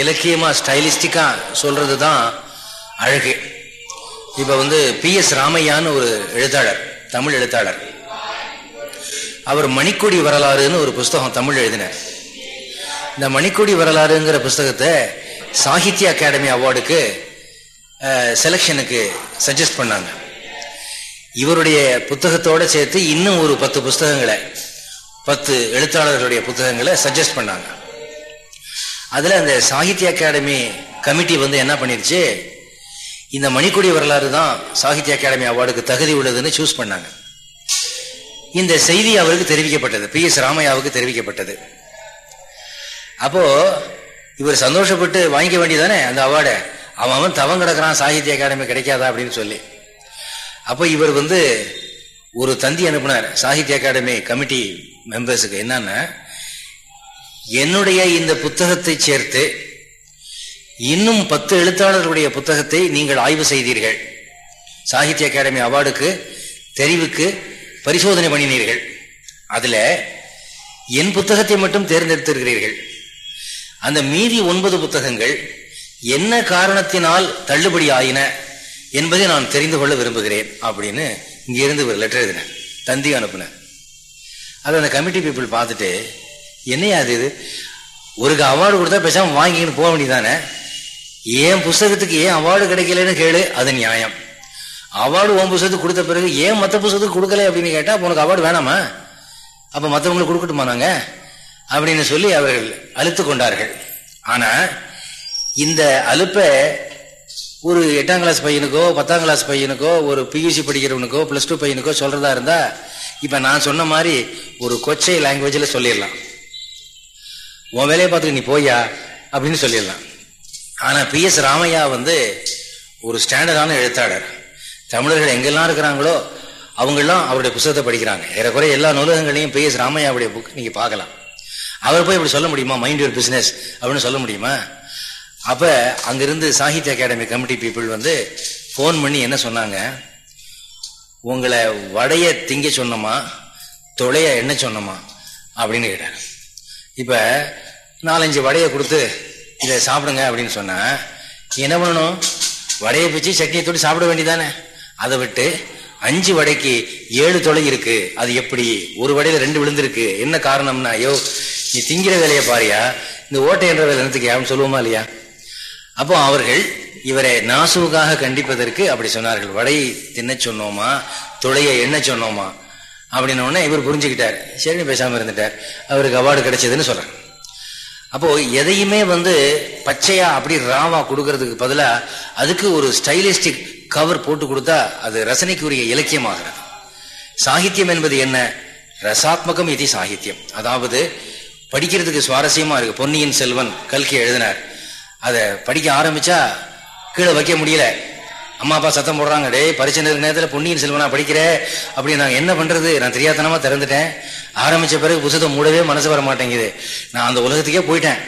இலக்கியமாக ஸ்டைலிஸ்டிக்காக சொல்கிறது தான் அழகு. இப்போ வந்து பி எஸ் ராமையான்னு ஒரு எழுத்தாளர் தமிழ் எழுத்தாளர். அவர் மணிக்கொடி வரலாறுன்னு ஒரு புஸ்தகம் தமிழ் எழுதினார். இந்த மணிக்கொடி வரலாறுங்கிற புஸ்தகத்தை சாகித்ய அகாடமி அவார்டுக்கு செலெக்ஷனுக்கு சஜஸ்ட் பண்ணாங்க. இவருடைய புத்தகத்தோடு சேர்த்து இன்னும் ஒரு பத்து புஸ்தகங்களை பத்து எழுத்தாளர்களுடைய புத்தகங்களை சஜஸ்ட் பண்ணாங்க. அதில் அந்த சாகித்ய அகாடமி கமிட்டி வந்து என்ன பண்ணிருச்சு? இந்த மணிக்குடி வரலாறு தான் சாகித்ய அகாடமி அவார்டுக்கு தகுதி உள்ளதுன்னு சூஸ் பண்ணாங்க. இந்த செய்தி அவருக்கு தெரிவிக்கப்பட்டது. பி எஸ் ராமையாவுக்கு தெரிவிக்கப்பட்டது. அப்போ இவர் சந்தோஷப்பட்டு வாங்கிக்க வேண்டியதானே அந்த அவார்டை? அவன் அவன் தவம் கிடக்கிறான் சாகித்ய அகாடமி கிடைக்காதா அப்படின்னு சொல்லி. அப்போ இவர் வந்து ஒரு தந்தி அனுப்பினார். சாகித்ய அகாடமி கமிட்டி மெம்பர்ஸுக்கு என்னன்னா என்னுடைய இந்த புத்தகத்தை சேர்த்து இன்னும் பத்து எழுத்தாளர்களுடைய புத்தகத்தை நீங்கள் ஆய்வு செய்தீர்கள். சாகித்ய அகாடமி அவார்டுக்கு தெரிவுக்கு பரிசோதனை பண்ணினீர்கள். அதில் என் புத்தகத்தை மட்டும் தேர்ந்தெடுத்திருக்கிறீர்கள். அந்த மீதி ஒன்பது புத்தகங்கள் என்ன காரணத்தினால் தள்ளுபடி ஆயின என்பதை நான் தெரிந்து கொள்ள விரும்புகிறேன் அப்படின்னு இங்கிருந்து ஒரு லெட்டர் எழுதினேன். தந்தி அனுப்புனேன். அது அந்த கமிட்டி பீப்புள் பார்த்துட்டு என்னையா அது? இது ஒரு அவார்டு கொடுத்தா பேசாமல் வாங்கிக்கின்னு போக வேண்டியதானே ஏன் புஸ்தகத்துக்கு ஏன் அவார்டு கிடைக்கலன்னு கேளு அது நியாயம். அவார்டு உன் புஸ்தகத்துக்கு கொடுத்த பிறகு ஏன் மற்ற புஸ்தகத்துக்கு கொடுக்கல அப்படின்னு கேட்டால் உனக்கு அவார்டு வேணாமா? அப்போ மற்றவங்களுக்கு கொடுக்கட்டுமா நாங்கள் அப்படின்னு சொல்லி அவர்கள் அழுத்து கொண்டார்கள். ஆனால் இந்த அலுப்பை ஒரு எட்டாம் கிளாஸ் பையனுக்கோ பத்தாம் கிளாஸ் பையனுக்கோ ஒரு பியூசி படிக்கிறவனுக்கோ ப்ளஸ் டூ பையனுக்கோ சொல்கிறதா இருந்தால் இப்ப நான் சொன்ன மாதிரி ஒரு கொச்சை லாங்குவேஜ்ல சொல்லிடலாம். உன் வேலையை பார்த்துக்க நீ போயா அப்படின்னு சொல்லிடலாம். ஆனா பி எஸ் ராமையா வந்து ஒரு ஸ்டாண்டர்டான எழுத்தாளர். தமிழர்கள் எங்கெல்லாம் இருக்கிறாங்களோ அவங்கெல்லாம் அவருடைய புத்தகத்தை படிக்கிறாங்க. ஏறக்குறைய எல்லா நூலகங்களையும் பி எஸ் ராமையாவுடைய புக் நீங்க பார்க்கலாம். அவர் போய் இப்படி சொல்ல முடியுமா? மைண்ட் யூர் பிசினஸ் அப்படின்னு சொல்ல முடியுமா? அப்ப அங்கிருந்து சாகித்ய அகாடமி கமிட்டி பீப்புள் வந்து ஃபோன் பண்ணி என்ன சொன்னாங்க? உங்களை வடைய திங்க சொன்னோமா தொலைய என்ன சொன்னோமா அப்படின்னு கேட்டாங்க இப்ப நாலஞ்சு வடையை கொடுத்து இதை சாப்பிடுங்க அப்படின்னு சொன்னா என்ன பண்ணணும்? வடையை பிச்சு சட்னியை தொட்டு சாப்பிட வேண்டியதானே அதை விட்டு அஞ்சு வடைக்கு ஏழு தொலை இருக்கு. அது எப்படி? ஒரு வடையில ரெண்டு விழுந்திருக்கு. என்ன காரணம்னா ஐயோ நீ திங்கிற வேலையை பாரியா? இந்த ஓட்டை என்ற வேலை என்னத்துக்கு அப்படின்னு சொல்லுவோமா இல்லையா? அப்போ அவர்கள் இவரை நாசுவுக்காக கண்டிப்பதற்கு அப்படி சொன்னார்கள். வடை தின்ன சொன்னோமா? துளைய என்ன சொன்னோமா? அப்படின்னு உடனே இவர் புரிஞ்சுக்கிட்டார். சரி பேசாம இருந்துட்டார். அவருக்கு அவார்டு கிடைச்சதுன்னு சொல்றாங்க அப்போ எதையுமே வந்து பச்சையா அப்படி ராவா கொடுக்கறதுக்கு பதிலா அதுக்கு ஒரு ஸ்டைலிஸ்டிக் கவர் போட்டு கொடுத்தா அது ரசனைக்குரிய இலக்கியமாகிறது. சாகித்யம் என்பது என்ன? ரசாத்மகம் இது சாகித்யம். அதாவது படிக்கிறதுக்கு சுவாரஸ்யமா இருக்கு. பொன்னியின் செல்வன் கல்கி எழுதினார். அதை படிக்க ஆரம்பிச்சா கீழே வைக்க முடியல. அம்மா அப்பா சத்தம் போடுறாங்க. டே பரிச்சை நேரத்தில் பொன்னியின் செல்வனா படிக்கிற? அப்படி நான் என்ன பண்றது? நான் தெரியாதனமா திறந்துட்டேன். ஆரம்பிச்ச பிறகு புத்தகத்தை மூடவே மனசு வர மாட்டேங்குது. நான் அந்த உலகத்துக்கே போயிட்டேன்.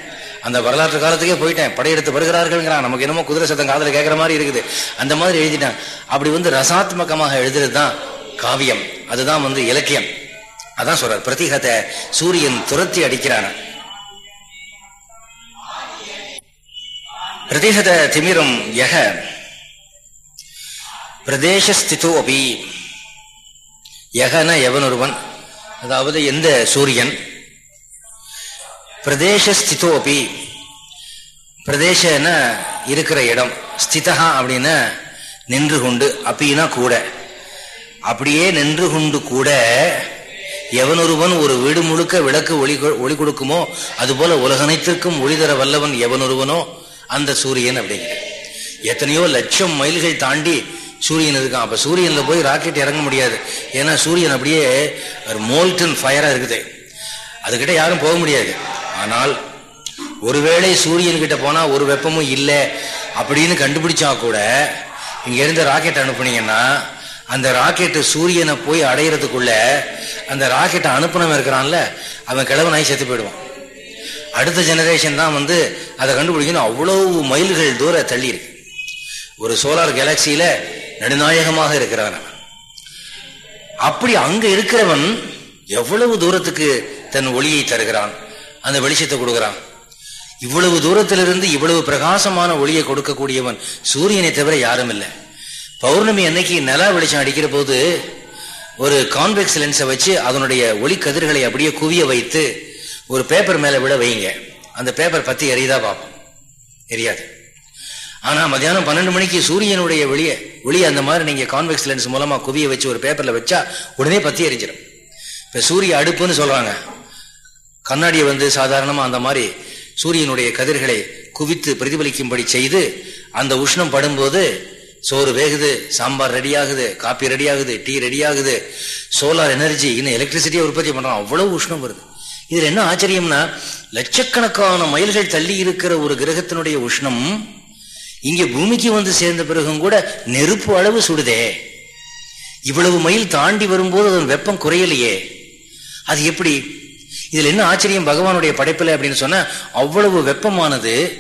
அந்த வரலாற்று காலத்துக்கே போயிட்டேன். படையெடுத்து வருகிறார்கள்ங்கிறான். நமக்கு என்னமோ குதிரை சத்தம் காதல கேட்கற மாதிரி இருக்குது. அந்த மாதிரி எழுதிட்டான். அப்படி வந்து ரசாத்மகமாக எழுதுறது தான் காவியம். அதுதான் வந்து இலக்கியம். அதான் சொல்றார் பிரதிகத்தை சூரியன் துரத்தி அடிக்கிறான. பிரதிகத திமிரம் யக பிரதேசஸ்திதோ அபி. யகன எவன் ஒருவன் அதாவது எந்த சூரியன் பிரதேசஸ்திதோ அபி. பிரதேசன இருக்கிற இடம் ஸ்திதா அப்படின்னு நின்று கொண்டு அப்படின்னா கூட. அப்படியே நின்று கொண்டு கூட எவனொருவன் ஒரு வீடு முழுக்க விளக்கு ஒளி ஒளி கொடுக்குமோ அதுபோல உலகனைத்திற்கும் ஒளி தர வல்லவன் எவனொருவனோ அந்த சூரியன் அப்படிங்கிற. எத்தனையோ லட்சம் மைல்கள் தாண்டி சூரியன் இருக்கான். அப்ப சூரியன்ல போய் ராக்கெட் இறங்க முடியாது. ஏன்னா சூரியன் அப்படியே ஒரு மோல்டன் ஃபயரா இருக்குது. அதுகிட்ட யாரும் போக முடியாது. ஆனால் ஒருவேளை சூரியன் கிட்ட போனா ஒரு வெப்பமும் இல்லை அப்படின்னு கண்டுபிடிச்சா கூட இங்க இருந்து ராக்கெட் அனுப்புனீங்கன்னா அந்த ராக்கெட்டு சூரியனை போய் அடையிறதுக்குள்ள அந்த ராக்கெட்டை அனுப்புனவன் இருக்கிறான்ல அவன் கிழவனாய் செத்து போயிடுவான். அடுத்த ஜெனரேஷன் தான் வந்து அதை கண்டுபிடிக்கணும். அவ்வளவு மைல்கள் தூர தள்ளி இருக்கு. ஒரு சோலார் கேலக்சியில நடுநாயகமாக இருக்கிறான். அப்படி அங்க இருக்கிறவன் எவ்வளவு தூரத்துக்கு தன் ஒளியை தருகிறான்? அந்த வெளிச்சத்தை கொடுக்கிறான். இவ்வளவு தூரத்திலிருந்து இவ்வளவு பிரகாசமான ஒளியை கொடுக்கக்கூடியவன் சூரியனை தவிர யாரும் இல்லை. பௌர்ணமி அன்னைக்கு நிலா வெளிச்சம் அடிக்கிற போது ஒரு கான்வெக்ஸ் லென்ஸை வச்சு அதனுடைய ஒளி கதிர்களை அப்படியே குவிய வைத்து ஒரு பேப்பர் மேலே விட வைங்க. அந்த பேப்பர் பத்தி எரியுதா பார்ப்போம். எரியாது. ஆனால் மத்தியானம் பன்னெண்டு மணிக்கு சூரியனுடைய வெளியே ஒளி அந்த மாதிரி நீங்கள் கான்வெக்ஸ் லென்ஸ் மூலமாக குவிய வச்சு ஒரு பேப்பரில் வச்சா உடனே பத்தி எரிஞ்சிடும் இப்போ சூரிய அடுப்புன்னு சொல்கிறாங்க கண்ணாடியை வந்து சாதாரணமாக அந்த மாதிரி சூரியனுடைய கதிர்களை குவித்து பிரதிபலிக்கும்படி செய்து அந்த உஷ்ணம் படும்போது சோறு வேகுது சாம்பார் ரெடி ஆகுது காப்பி ரெடி ஆகுது டீ ரெடி ஆகுது சோலார் எனர்ஜி இன்னும் எலக்ட்ரிசிட்டியை உற்பத்தி பண்றோம். அவ்வளோ உஷ்ணம் வருது. இதுல என்ன ஆச்சரியம்னா லட்சக்கணக்கான மைல்கள் தள்ளி இருக்கிற ஒரு கிரகத்தினுடைய உஷ்ணம் இங்க பூமிக்கு வந்து சேர்ந்த பிறகும் கூட நெருப்பு அளவு சுடுதே. இவ்வளவு மைல் தாண்டி வரும்போது அதன் வெப்பம் குறையலையே. அது எப்படி? இதுல என்ன ஆச்சரியம் பகவானுடைய படைப்பில் அப்படின்னு சொன்னால் அவ்வளவு வெப்பமானது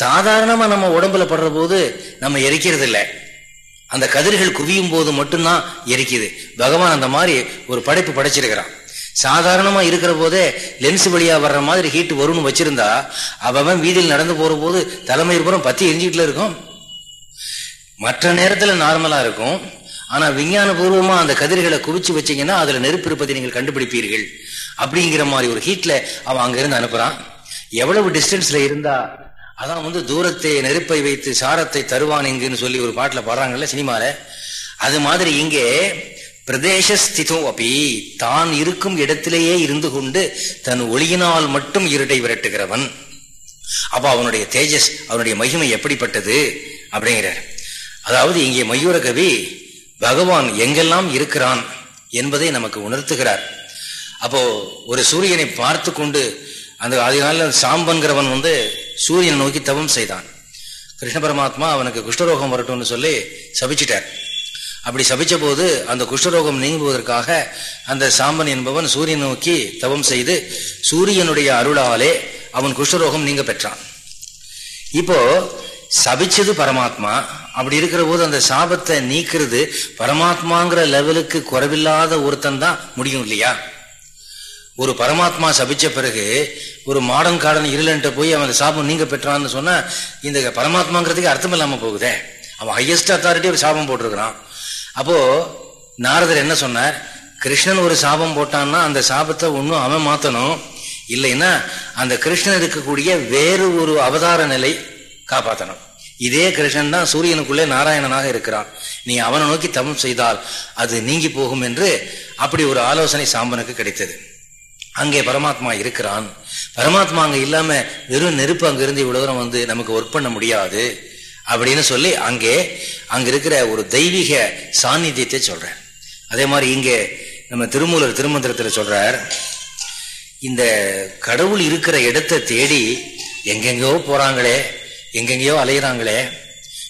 சாதாரணமா நம்ம உடம்புல படுற போது நம்ம எரிக்கிறது இல்லை அந்த கதிர்கள் குவியும் போது மட்டும்தான் எரிக்குது. பகவான் அந்த மாதிரி ஒரு படைப்பு படைச்சிருக்கிறான். சாதாரணமா இருக்கிற போதே லென்ஸ் வழியா வர்ற மாதிரி ஹீட் வரும்னு வச்சிருந்தா அவன் வீதியில் நடந்து போற போது தலைமை புறம் பத்தி எரிஞ்சுக்கிட்டுல இருக்கும். மற்ற நேரத்துல நார்மலா இருக்கும். ஆனா விஞ்ஞான பூர்வமா அந்த கதிர்களை குவிச்சு வச்சீங்கன்னா அதுல நெருப்பு இருப்பதை நீங்கள் கண்டுபிடிப்பீர்கள். அப்படிங்கிற மாதிரி ஒரு ஹீட்ல அவன் அங்கிருந்து அனுப்புறான். எவ்வளவு டிஸ்டன்ஸ்ல இருந்தா அதான் வந்து தூரத்தை நெருப்பை வைத்து சாரத்தை தருவான் இங்குன்னு சொல்லி ஒரு பாட்டுல பாடுறாங்கல்ல சினிமால. அது மாதிரி இங்கே பிரதேச ஸ்திதோ அப்பி தான் இருக்கும் இடத்திலேயே இருந்து கொண்டு தன் ஒளியினால் மட்டும் இருட்டை விரட்டுகிறவன். அப்ப அவனுடைய தேஜஸ் அவனுடைய மகிமை எப்படிப்பட்டது? அப்படிங்கிறார். அதாவது இங்கே மயூர கவி பகவான் எங்கெல்லாம் இருக்கிறான் என்பதை நமக்கு உணர்த்துகிறார். அப்போ ஒரு சூரியனை பார்த்து கொண்டு அந்த அதனால சாம்பன்கிறவன் வந்து சூரியனை நோக்கி தவம் செய்தான். கிருஷ்ண பரமாத்மா அவனுக்கு குஷ்டரோகம் வரட்டும்னு சொல்லி சபிச்சிட்டார். அப்படி சபிச்ச போது அந்த குஷ்டரோகம் நீங்குவதற்காக அந்த சாம்பன் என்பவன் சூரியன் நோக்கி தவம் செய்து சூரியனுடைய அருளாலே அவன் குஷ்டரோகம் நீங்க பெற்றான். இப்போ சபிச்சது பரமாத்மா. அப்படி இருக்கிற போது அந்த சாபத்தை நீக்கிறது பரமாத்மாங்கிற லெவலுக்கு குறைவில்லாத ஒருத்தன் தான் முடியும் இல்லையா? ஒரு பரமாத்மா சபிச்ச பிறகு ஒரு மாடன் காடன் இருளன்ட்டு போய் அவன் சாபம் நீங்க பெற்றான்னு சொன்னா இந்த பரமாத்மாங்கிறதுக்கு அர்த்தம் இல்லாம போகுதே. அவன் ஹையஸ்ட் அத்தாரிட்டி ஒரு சாபம் போட்டிருக்கிறான். அப்போ நாரதர் என்ன சொன்னார்? கிருஷ்ணன் ஒரு சாபம் போட்டான்னா அந்த சாபத்தை ஒன்றும் அவன் மாற்றணும் இல்லைன்னா அந்த கிருஷ்ணன் இருக்கக்கூடிய வேறு ஒரு அவதார நிலை காப்பாற்றணும் இதே கிருஷ்ணன் தான் சூரியனுக்குள்ளே நாராயணனாக இருக்கிறான். நீ அவனை நோக்கி தவம் செய்தால் அது நீங்கி போகும் என்று அப்படி ஒரு ஆலோசனை சாம்பனுக்கு கிடைத்தது. அங்கே பரமாத்மா இருக்கிறான். பரமாத்மா அங்கே இல்லாமல் வெறும் நெருப்பு அங்கிருந்து இவ்வளோ தூரம் வந்து நமக்கு ஒர்க் பண்ண முடியாது. அப்படின்னு சொல்லி அங்கே அங்கே இருக்கிற ஒரு தெய்வீக சாநித்தியத்தை சொல்றேன் அதே மாதிரி இங்கே நம்ம திருமூலர் திருமந்திரத்தில் சொல்றார் இந்த கடவுள் இருக்கிற இடத்தை தேடி எங்கெங்கயோ போறாங்களே எங்கெங்கயோ அலையிறாங்களே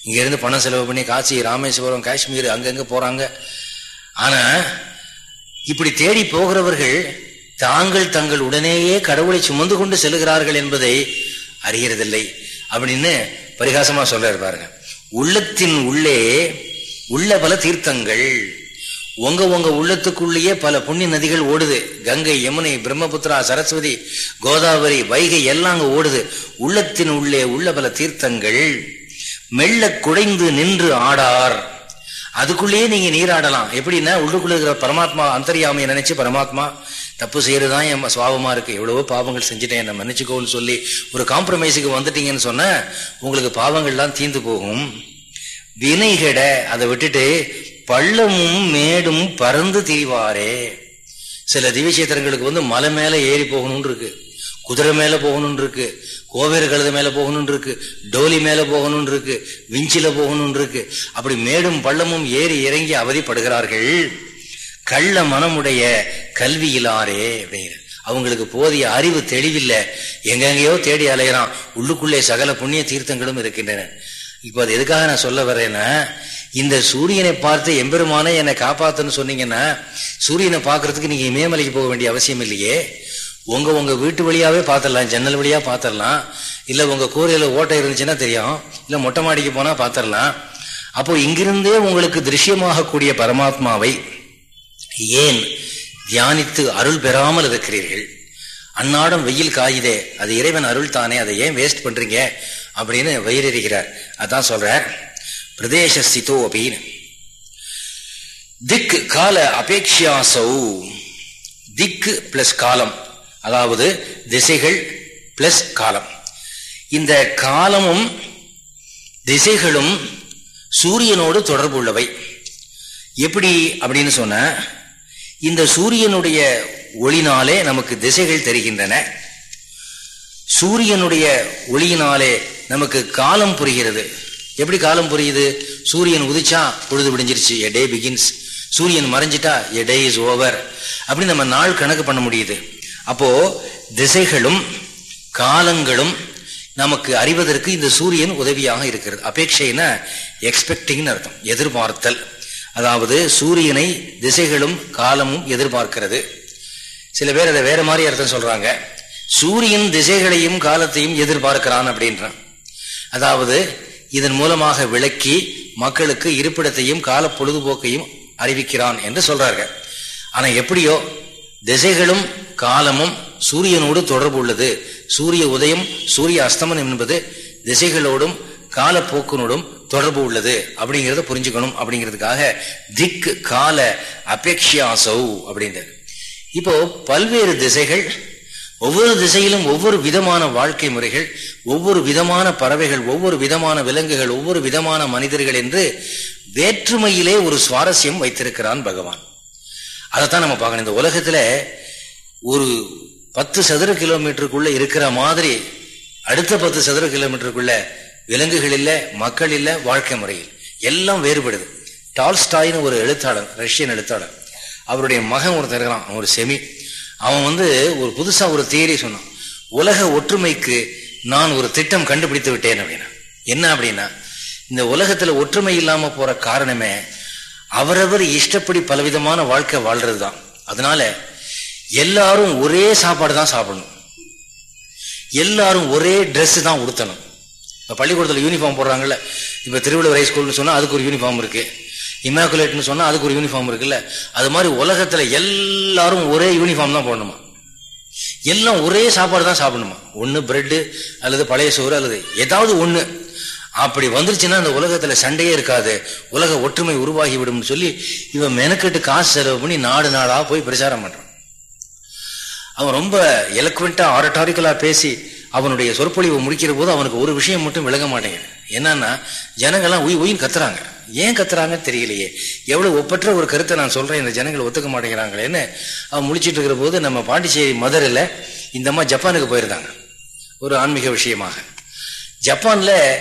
இங்கேருந்து பணம் செலவு பண்ணி காசி ராமேஸ்வரம் காஷ்மீர் அங்கங்க போறாங்க. ஆனா இப்படி தேடி போகிறவர்கள் தாங்கள் தங்கள் உடனேயே கடவுளை சுமந்து கொண்டு செல்கிறார்கள் என்பதை அறிகிறதில்லை அப்படின்னு பரிகாசமா சொல்றாரு பாருங்க. உள்ளத்தின் உள்ளே உள்ள பல தீர்த்தங்கள். உங்க உங்க உள்ளத்துக்குள்ளேயே பல புண்ணிய நதிகள் ஓடுது. கங்கை யமுனை பிரம்மபுத்திரா சரஸ்வதி கோதாவரி வைகை எல்லாம் அங்க ஓடுது. உள்ளத்தின் உள்ளே உள்ள பல தீர்த்தங்கள் மெல்ல குடைந்து நின்று ஆடார். அதுக்குள்ளேயே நீங்க நீராடலாம். எப்படின்னா உள்ளுக்குள்ள இருக்கிற பரமாத்மா அந்தரியாமையை நினைச்சு பரமாத்மா தப்பு செய்யறதுதான் என் சுவாபமா இருக்கு. எவ்வளவோ பாவங்கள் செஞ்சுட்டேன். என்ன மன்னிச்சுக்கோன்னு சொல்லி ஒரு காம்ப்ரமைஸுக்கு வந்துட்டீங்கன்னு சொன்ன உங்களுக்கு பாவங்கள்லாம் தீந்து போகும். வினைகட அதை விட்டுட்டு பள்ளமும் மேடும் பறந்து திரிவாரே. சில திவ்யசேத்திரங்களுக்கு வந்து மலை மேல ஏறி போகணும்னு இருக்கு. குதிரை மேல போகணும்னு இருக்கு. கோவேறு கழுத மேல போகணும்னு இருக்கு. டோலி மேல போகணும்னு இருக்கு. விஞ்சில போகணும்னு இருக்கு. அப்படி மேடும் பள்ளமும் ஏறி இறங்கி அவதிப்படுகிறார்கள். கள்ள மனமுடைய கல்வியிலாரே அப்படிங்கிற அவங்களுக்கு போதிய அறிவு தெளிவில்லை. எங்கெங்கேயோ தேடி அலைகிறான் உள்ளுக்குள்ளே சகல புண்ணிய தீர்த்தங்களும் இருக்கின்றன. இப்போ அது எதுக்காக நான் சொல்ல வரேன்னா இந்த சூரியனை பார்த்து எம்பெருமானே என்னை காப்பாத்துன்னு சொன்னீங்கன்னா சூரியனை பார்க்கறதுக்கு நீங்கள் இமயமலைக்கு போக வேண்டிய அவசியம் இல்லையே. உங்கள் உங்கள் வீட்டு வழியாகவே பார்த்துடலாம். ஜன்னல் வழியாக பார்த்துடலாம். இல்லை உங்கள் கூரையில் ஓட்டை இருந்துச்சுன்னா தெரியும். இல்லை மொட்டை மாடிக்கு போனால் பார்த்துடலாம். அப்போ இங்கிருந்தே உங்களுக்கு திருஷ்யமாகக்கூடிய பரமாத்மாவை ஏன் தியானித்து அருள் பெறாமல் இருக்கிறீர்கள்? அன்னாடம் வெயில் காயுதே அது இறைவன் அருள் தானே அதை ஏன் வேஸ்ட் பண்றீங்க? அப்படின்னு வயிறறிகிறார் அதான் சொல்றார் பிரதேச ஸ்திதோ அப்படின்னு. திக் கால அபேக்ஷாசௌ திக்கு பிளஸ் காலம் அதாவது திசைகள் பிளஸ் காலம். இந்த காலமும் திசைகளும் சூரியனோடு தொடர்பு உள்ளவை எப்படி அப்படின்னு சொன்ன இந்த சூரியனுடைய ஒளினாலே நமக்கு திசைகள் தெரிகின்றன. சூரியனுடைய ஒளியினாலே நமக்கு காலம் புரிகிறது. எப்படி காலம் புரியுது? சூரியன் உதிச்சா பொழுது விடிஞ்சிருச்சு எ டே பிகின்ஸ் சூரியன் மறைஞ்சிட்டா எ டே இஸ் ஓவர் அப்படின்னு நம்ம நாள் கணக்கு பண்ண முடியுது. அப்போ திசைகளும் காலங்களும் நமக்கு அறிவதற்கு இந்த சூரியன் உதவியாக இருக்கிறது. அபேட்சைன்னா எக்ஸ்பெக்டிங்னு அர்த்தம் எதிர்பார்த்தல். அதாவது சூரியனை திசைகளும் காலமும் எதிர்பார்க்கிறது. சில பேர் அதை வேற மாதிரி அர்த்தம் சொல்றாங்க. சூரியன் திசைகளையும் காலத்தையும் எதிர்பார்க்கிறான் அப்படின்றான். அதாவது இதன் மூலமாக விளக்கி மக்களுக்கு இருப்பிடத்தையும் கால பொழுதுபோக்கையும் அறிவிக்கிறான் என்று சொல்றார்கள். ஆனா எப்படியோ திசைகளும் காலமும் சூரியனோடு தொடர்பு உள்ளது. சூரிய உதயம் சூரிய அஸ்தமனம் என்பது திசைகளோடும் காலப்போக்கினோடும் தொடர்பு உள்ளது அப்படிங்கிறத புரிஞ்சுக்கணும் அப்படிங்கிறதுக்காக திக் கால அபேக்ஷியாசௌ அப்படின்றது. இப்போ பல்வேறு திசைகள் ஒவ்வொரு திசையிலும் ஒவ்வொரு விதமான வாழ்க்கை முறைகள் ஒவ்வொரு விதமான பறவைகள் ஒவ்வொரு விதமான விலங்குகள் ஒவ்வொரு விதமான மனிதர்கள் என்று வேற்றுமையிலே ஒரு சுவாரஸ்யம் வைத்திருக்கிறான் பகவான். அதைத்தான் நம்ம பார்க்கணும். இந்த உலகத்துல ஒரு பத்து சதுர கிலோமீட்டருக்குள்ள இருக்கிற மாதிரி அடுத்த பத்து சதுர கிலோமீட்டருக்குள்ள விலங்குகள் இல்ல மக்கள் இல்ல வாழ்க்கை முறையில். எல்லாம் வேறுபடுது. டால்ஸ்டாய்னு ஒரு எழுத்தாளர் ரஷ்யன் எழுத்தாளர். அவருடைய மகன் ஒருத்தர் இருக்கிறான் ஒரு செமி. அவன் வந்து ஒரு புதுசா ஒரு தியரி சொன்னான். உலக ஒற்றுமைக்கு நான் ஒரு திட்டம் கண்டுபிடித்து விட்டேன் அப்படின்னா. என்ன அப்படின்னா இந்த உலகத்துல ஒற்றுமை இல்லாம போற காரணமே அவரவர் இஷ்டப்படி பலவிதமான வாழ்க்கை வாழ்றது தான் அதனால எல்லாரும் ஒரே சாப்பாடு தான் சாப்பிடணும். எல்லாரும் ஒரே ட்ரெஸ் தான் உடுத்தணும். இப்போ பள்ளிக்கூடத்தில் யூனிஃபார்ம் போடுறாங்கல்ல. இப்போ திருவள்ளுவர் ஹைஸ்கூல்னு சொன்னால் அதுக்கு ஒரு யூனிஃபார்ம் இருக்குது இமாக்குலேட்னு சொன்னால் அதுக்கு ஒரு யூனிஃபார்ம் இருக்குல்ல. அது மாதிரி உலகத்தில் எல்லாரும் ஒரே யூனிஃபார்ம் தான் போடணுமா? எல்லாம் ஒரே சாப்பாடு தான் சாப்பிடணுமா? ஒன்று பிரெட்டு அல்லது பழைய சோறு அல்லது ஏதாவது ஒன்று அப்படி வந்துருச்சுன்னா அந்த உலகத்தில் சண்டையே இருக்காது. உலக ஒற்றுமை உருவாகி விடும்னு சொல்லி இவன் மெனக்கெட்டு காசு செலவு பண்ணி நாடு நாடாக போய் பிரச்சாரம் பண்ணுறான் அவன் ரொம்ப எலக்வெண்ட்டாக ஆரட்டாரிக்கலாக பேசி அவனுடைய சொற்பொழிவை முடிக்கிற போது அவனுக்கு ஒரு விஷயம் மட்டும் விளங்க மாட்டேங்குது. என்னன்னா ஜனங்கள்லாம் உய் உயின்னு கத்துறாங்க. ஏன் கத்துறாங்கன்னு தெரியலையே. எவ்வளவு ஒப்பற்ற ஒரு கருத்தை நான் சொல்றேன் இந்த ஜனங்கள் ஒத்துக்க மாட்டேங்கிறாங்களேன்னு அவன் முடிச்சிட்டு இருக்கிற போது நம்ம பாண்டிச்சேரி மதுரையில் இந்த அம்மா ஜப்பானுக்கு போயிருந்தாங்க. ஒரு ஆன்மீக விஷயமாக. ஜப்பான்ல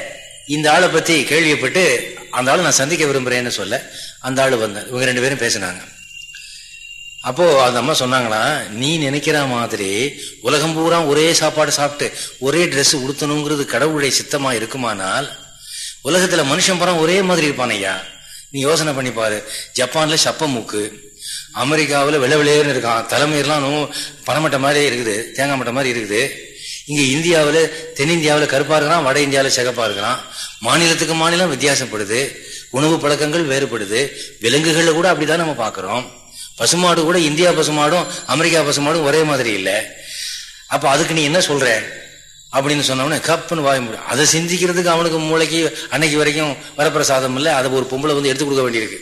இந்த ஆளை பத்தி கேள்விப்பட்டு அந்த ஆளை நான் சந்திக்க விரும்புறேன்னு சொல்ல அந்த ஆள் வந்தார். இவங்க ரெண்டு பேரும் பேசினாங்க. அப்போ அந்த அம்மா சொன்னாங்களா நீ நினைக்கிற மாதிரி உலகம் பூரா ஒரே சாப்பாடு சாப்பிட்டு ஒரே ட்ரெஸ் உடுத்தணுங்கிறது கடவுளுடைய சித்தமா இருக்குமானால் உலகத்துல மனுஷன் பரம் ஒரே மாதிரி இருப்பான் ஐயா. நீ யோசனை பண்ணி பாரு. ஜப்பான்ல சப்ப மூக்கு அமெரிக்காவில் வெள்ள விளையர்னு இருக்கான். தலைமையெல்லாம் பணமட்ட மாதிரி இருக்குது தேங்காய் மட்டை மாதிரி இருக்குது. இங்க இந்தியாவில் தென்னிந்தியாவில் கருப்பா இருக்கிறான் வட இந்தியாவில் சிகப்பா இருக்கிறான். மாநிலத்துக்கு மாநிலம் வித்தியாசப்படுது. உணவு பழக்கங்கள் வேறுபடுது. விலங்குகளில் கூட அப்படிதான் நம்ம பார்க்குறோம் பசுமாடு கூட இந்தியா பசுமாடும் அமெரிக்கா பசுமாடும் ஒரே மாதிரி இல்லை. அப்ப அதுக்கு நீ என்ன சொல்ற? அப்படின்னு சொன்னவனே கப்புன்னு வாய முடியும் அதை சிந்திக்கிறதுக்கு அவனுக்கு மூளைக்கு அன்னைக்கு வரைக்கும் வரப்பிரசாதம் இல்லை. அதை ஒரு பொம்பளை வந்து எடுத்து கொடுக்க வேண்டியிருக்கு.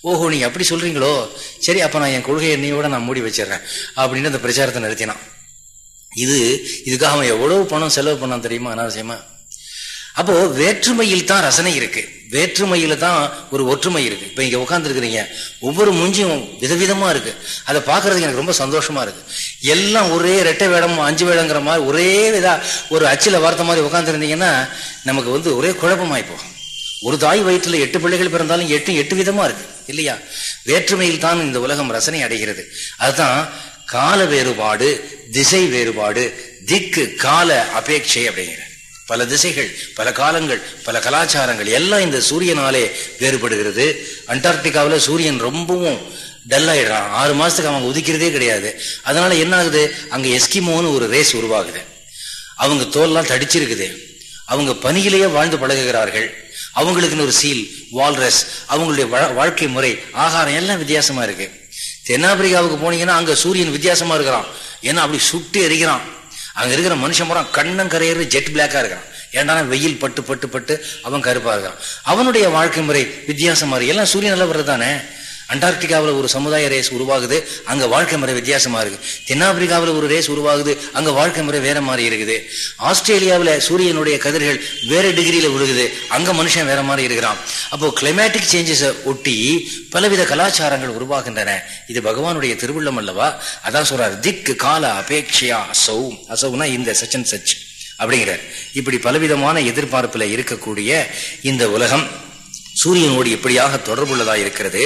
ஓஹோ நீங்க அப்படி சொல்றீங்களோ? சரி அப்ப நான் என் கொள்கை எண்ணையோட நான் மூடி வச்சிடறேன். அப்படின்னு அந்த பிரச்சாரத்தை நடத்தினான் இது இதுக்காக அவன் எவ்வளவு பணம் செலவு பண்ணான் தெரியுமா அனாவசியமா? அப்போ வேற்றுமையில் தான் ரசனை இருக்கு. வேற்றுமையில தான் ஒரு ஒற்றுமை இருக்கு. இப்ப இங்க உட்காந்துருக்கிறீங்க ஒவ்வொரு மூஞ்சியும் விதவிதமா இருக்கு. அதை பாக்குறதுக்கு எனக்கு ரொம்ப சந்தோஷமா இருக்கு. எல்லாம் ஒரே ரெட்டை வேடம் அஞ்சு வேடங்கிற மாதிரி ஒரே விதா ஒரு அச்சில வார்த்தை மாதிரி உட்காந்துருந்தீங்கன்னா நமக்கு வந்து ஒரே குழப்பமாய் போகும். ஒரு தாய் வயிற்றுல எட்டு பிள்ளைகள் பிறந்தாலும் எட்டு எட்டு விதமா இருக்கு. இல்லையா? வேற்றுமையில் தான் இந்த உலகம் ரசனை அடைகிறது. அதுதான் கால வேறுபாடு திசை வேறுபாடு திக்கு கால அபேட்சை அப்படிங்கிற. பல திசைகள் பல காலங்கள் பல கலாச்சாரங்கள் எல்லாம் இந்த சூரியனாலே வேறுபடுகிறது. அண்டார்டிகாவில் சூரியன் ரொம்பவும் டல்லாயிடுறான் ஆறு மாசத்துக்கு அவங்க உதிக்கிறதே கிடையாது. அதனால என்ன ஆகுது? அங்க எஸ்கிமோன்னு ஒரு ரேஸ் உருவாகுது. அவங்க தோல்லாம் தடிச்சிருக்குது. அவங்க பனியிலேயே வாழ்ந்து பழகுகிறார்கள். அவங்களுக்குன்னு ஒரு சீல் வால்ரஸ் அவங்களுடைய வாழ்க்கை முறை ஆகாரம் எல்லாம் வித்தியாசமா இருக்கு. தென்னாப்பிரிக்காவுக்கு போனீங்கன்னா அங்க சூரியன் வித்தியாசமா இருக்கிறான் ஏன்னா அப்படி சுட்டு எரிக்கிறான் அங்கே இருக்கிற மனுஷன் பூரா கண்ணம் கரையிறது ஜெட் பிளாக்காக இருக்கிறான். ஏன்டா வெயில் பட்டு பட்டு பட்டு அவன் கருப்பாக இருக்கான் அவனுடைய வாழ்க்கை முறை வித்தியாசமாக இருக்கு. எல்லாம் சூரியன் நல்லா வர்றதுதானே? அண்டார்டிகாவில் ஒரு சமுதாய ரேஸ் உருவாகுது. அங்கே வாழ்க்கை முறை வித்தியாசமா இருக்கு. தென்னாப்பிரிக்காவில் ஒரு ரேஸ் உருவாகுது. அங்கே வாழ்க்கை முறை வேற மாதிரி இருக்குது. ஆஸ்திரேலியாவில் சூரியனுடைய கதிர்கள் வேற டிகிரியில் விழுகுது. அங்கே மனுஷன் வேற மாதிரி இருக்கிறான். அப்போ கிளைமேட்டிக் சேஞ்சஸை ஒட்டி பலவித கலாச்சாரங்கள் உருவாகின்றன. இது பகவானுடைய திருவுள்ளம் அல்லவா? அதான் சொல்றாரு திக்கு கால அபேட்சையா அசௌ. அசௌனா இந்த சச்சன் சச் அப்படிங்கிறார். இப்படி பலவிதமான எதிர்பார்ப்பில் இருக்கக்கூடிய இந்த உலகம் சூரியனோடு எப்படியாக தொடர்புள்ளதாக இருக்கிறது?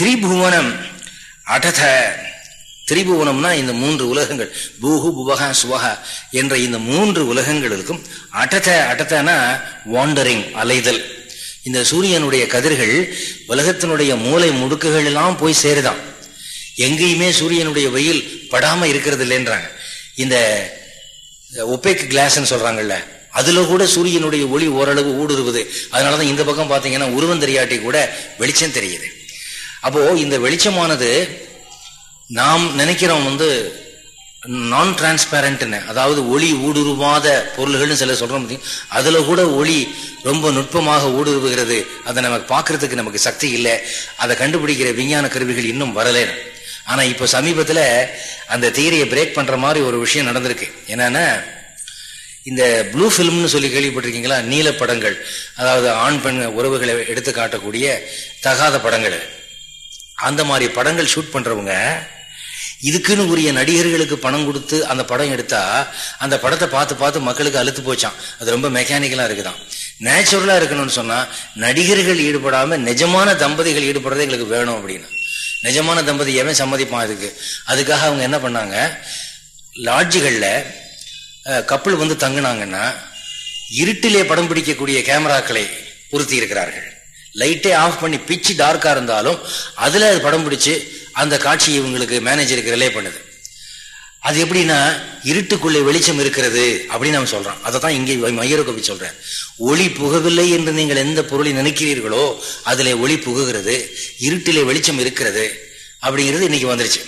திரிபுவனம். அடத. திரிபுவனம்னா இந்த மூன்று உலகங்கள். பூஹு புவகா சுவக என்ற இந்த மூன்று உலகங்களுக்கும் அடத அடத்தனா வாண்டரிங் அலைதல். இந்த சூரியனுடைய கதிர்கள் உலகத்தினுடைய மூளை முடுக்குகள் எல்லாம் போய் சேருதான். எங்கேயுமே சூரியனுடைய வெயில் படாம இருக்கிறது இல்லைன்றாங்க இந்த ஒப்பேக் கிளாஸ்ன்னு சொல்றாங்கல்ல அதுல கூட சூரியனுடைய ஒளி ஓரளவு ஊடுருவுது. அதனாலதான் இந்த பக்கம் பாத்தீங்கன்னா உருவம் தெரியாட்டி கூட வெளிச்சம் தெரியுது. அப்போ இந்த வெளிச்சமானது நாம் நினைக்கிறோம் வந்து நான் டிரான்ஸ்பேரண்ட்னு அதாவது ஒளி ஊடுருவாத பொருள்கள்னு சில சொல்றோம் அதுல கூட ஒளி ரொம்ப நுட்பமாக ஊடுருவுகிறது. அதை நமக்கு பார்க்கறதுக்கு நமக்கு சக்தி இல்லை. அதை கண்டுபிடிக்கிற விஞ்ஞான கருவிகள் இன்னும் வரலை. ஆனா இப்போ சமீபத்துல அந்த தியரியை பிரேக் பண்ற மாதிரி ஒரு விஷயம் நடந்திருக்கு. என்னன்னா இந்த ப்ளூ ஃபிலிம்னு சொல்லி கேள்விப்பட்டிருக்கீங்களா? நீல படங்கள் அதாவது ஆண் பெண் உறவுகளை எடுத்து காட்டக்கூடிய தகாத படங்கள். அந்த மாதிரி படங்கள் ஷூட் பண்றவங்க இதுக்குன்னு உரிய நடிகர்களுக்கு பணம் கொடுத்து அந்த படம் எடுத்தா அந்த படத்தை பார்த்து பார்த்து மக்களுக்கு அழுத்து போச்சான் அது ரொம்ப மெக்கானிக்கலா இருக்குதான் நேச்சுரலா இருக்கணும்னு சொன்னா நடிகர்கள் ஈடுபடாம நிஜமான தம்பதிகள் ஈடுபடுறது எங்களுக்கு வேணும் அப்படின்னு. நிஜமான தம்பதி எவன் சம்மதிப்பான் அதுக்கு அதுக்காக அவங்க என்ன பண்ணாங்க? லாட்ஜுகளில் கப்பல் வந்து தங்கினாங்கன்னா இருட்டிலே படம் பிடிக்கக்கூடிய கேமராக்களை பொருத்தி இருக்கிறார்கள். லைட்டே ஆஃப் பண்ணி பிச்சு டார்க்காக இருந்தாலும் அதில் அது படம் பிடிச்சி அந்த காட்சி இவங்களுக்கு மேனேஜருக்கு ரிலே பண்ணுது. அது எப்படின்னா இருட்டுக்குள்ளே வெளிச்சம் இருக்கிறது அப்படின்னு நம்ம சொல்கிறோம் அதை தான் இங்கே மையர கவி சொல்றேன். ஒளி புகவில்லை என்று நீங்கள் எந்த பொருளை நினைக்கிறீர்களோ அதில் ஒளி புகுகிறது இருட்டிலே வெளிச்சம் இருக்கிறது அப்படிங்கிறது இன்னைக்கு வந்துருச்சு.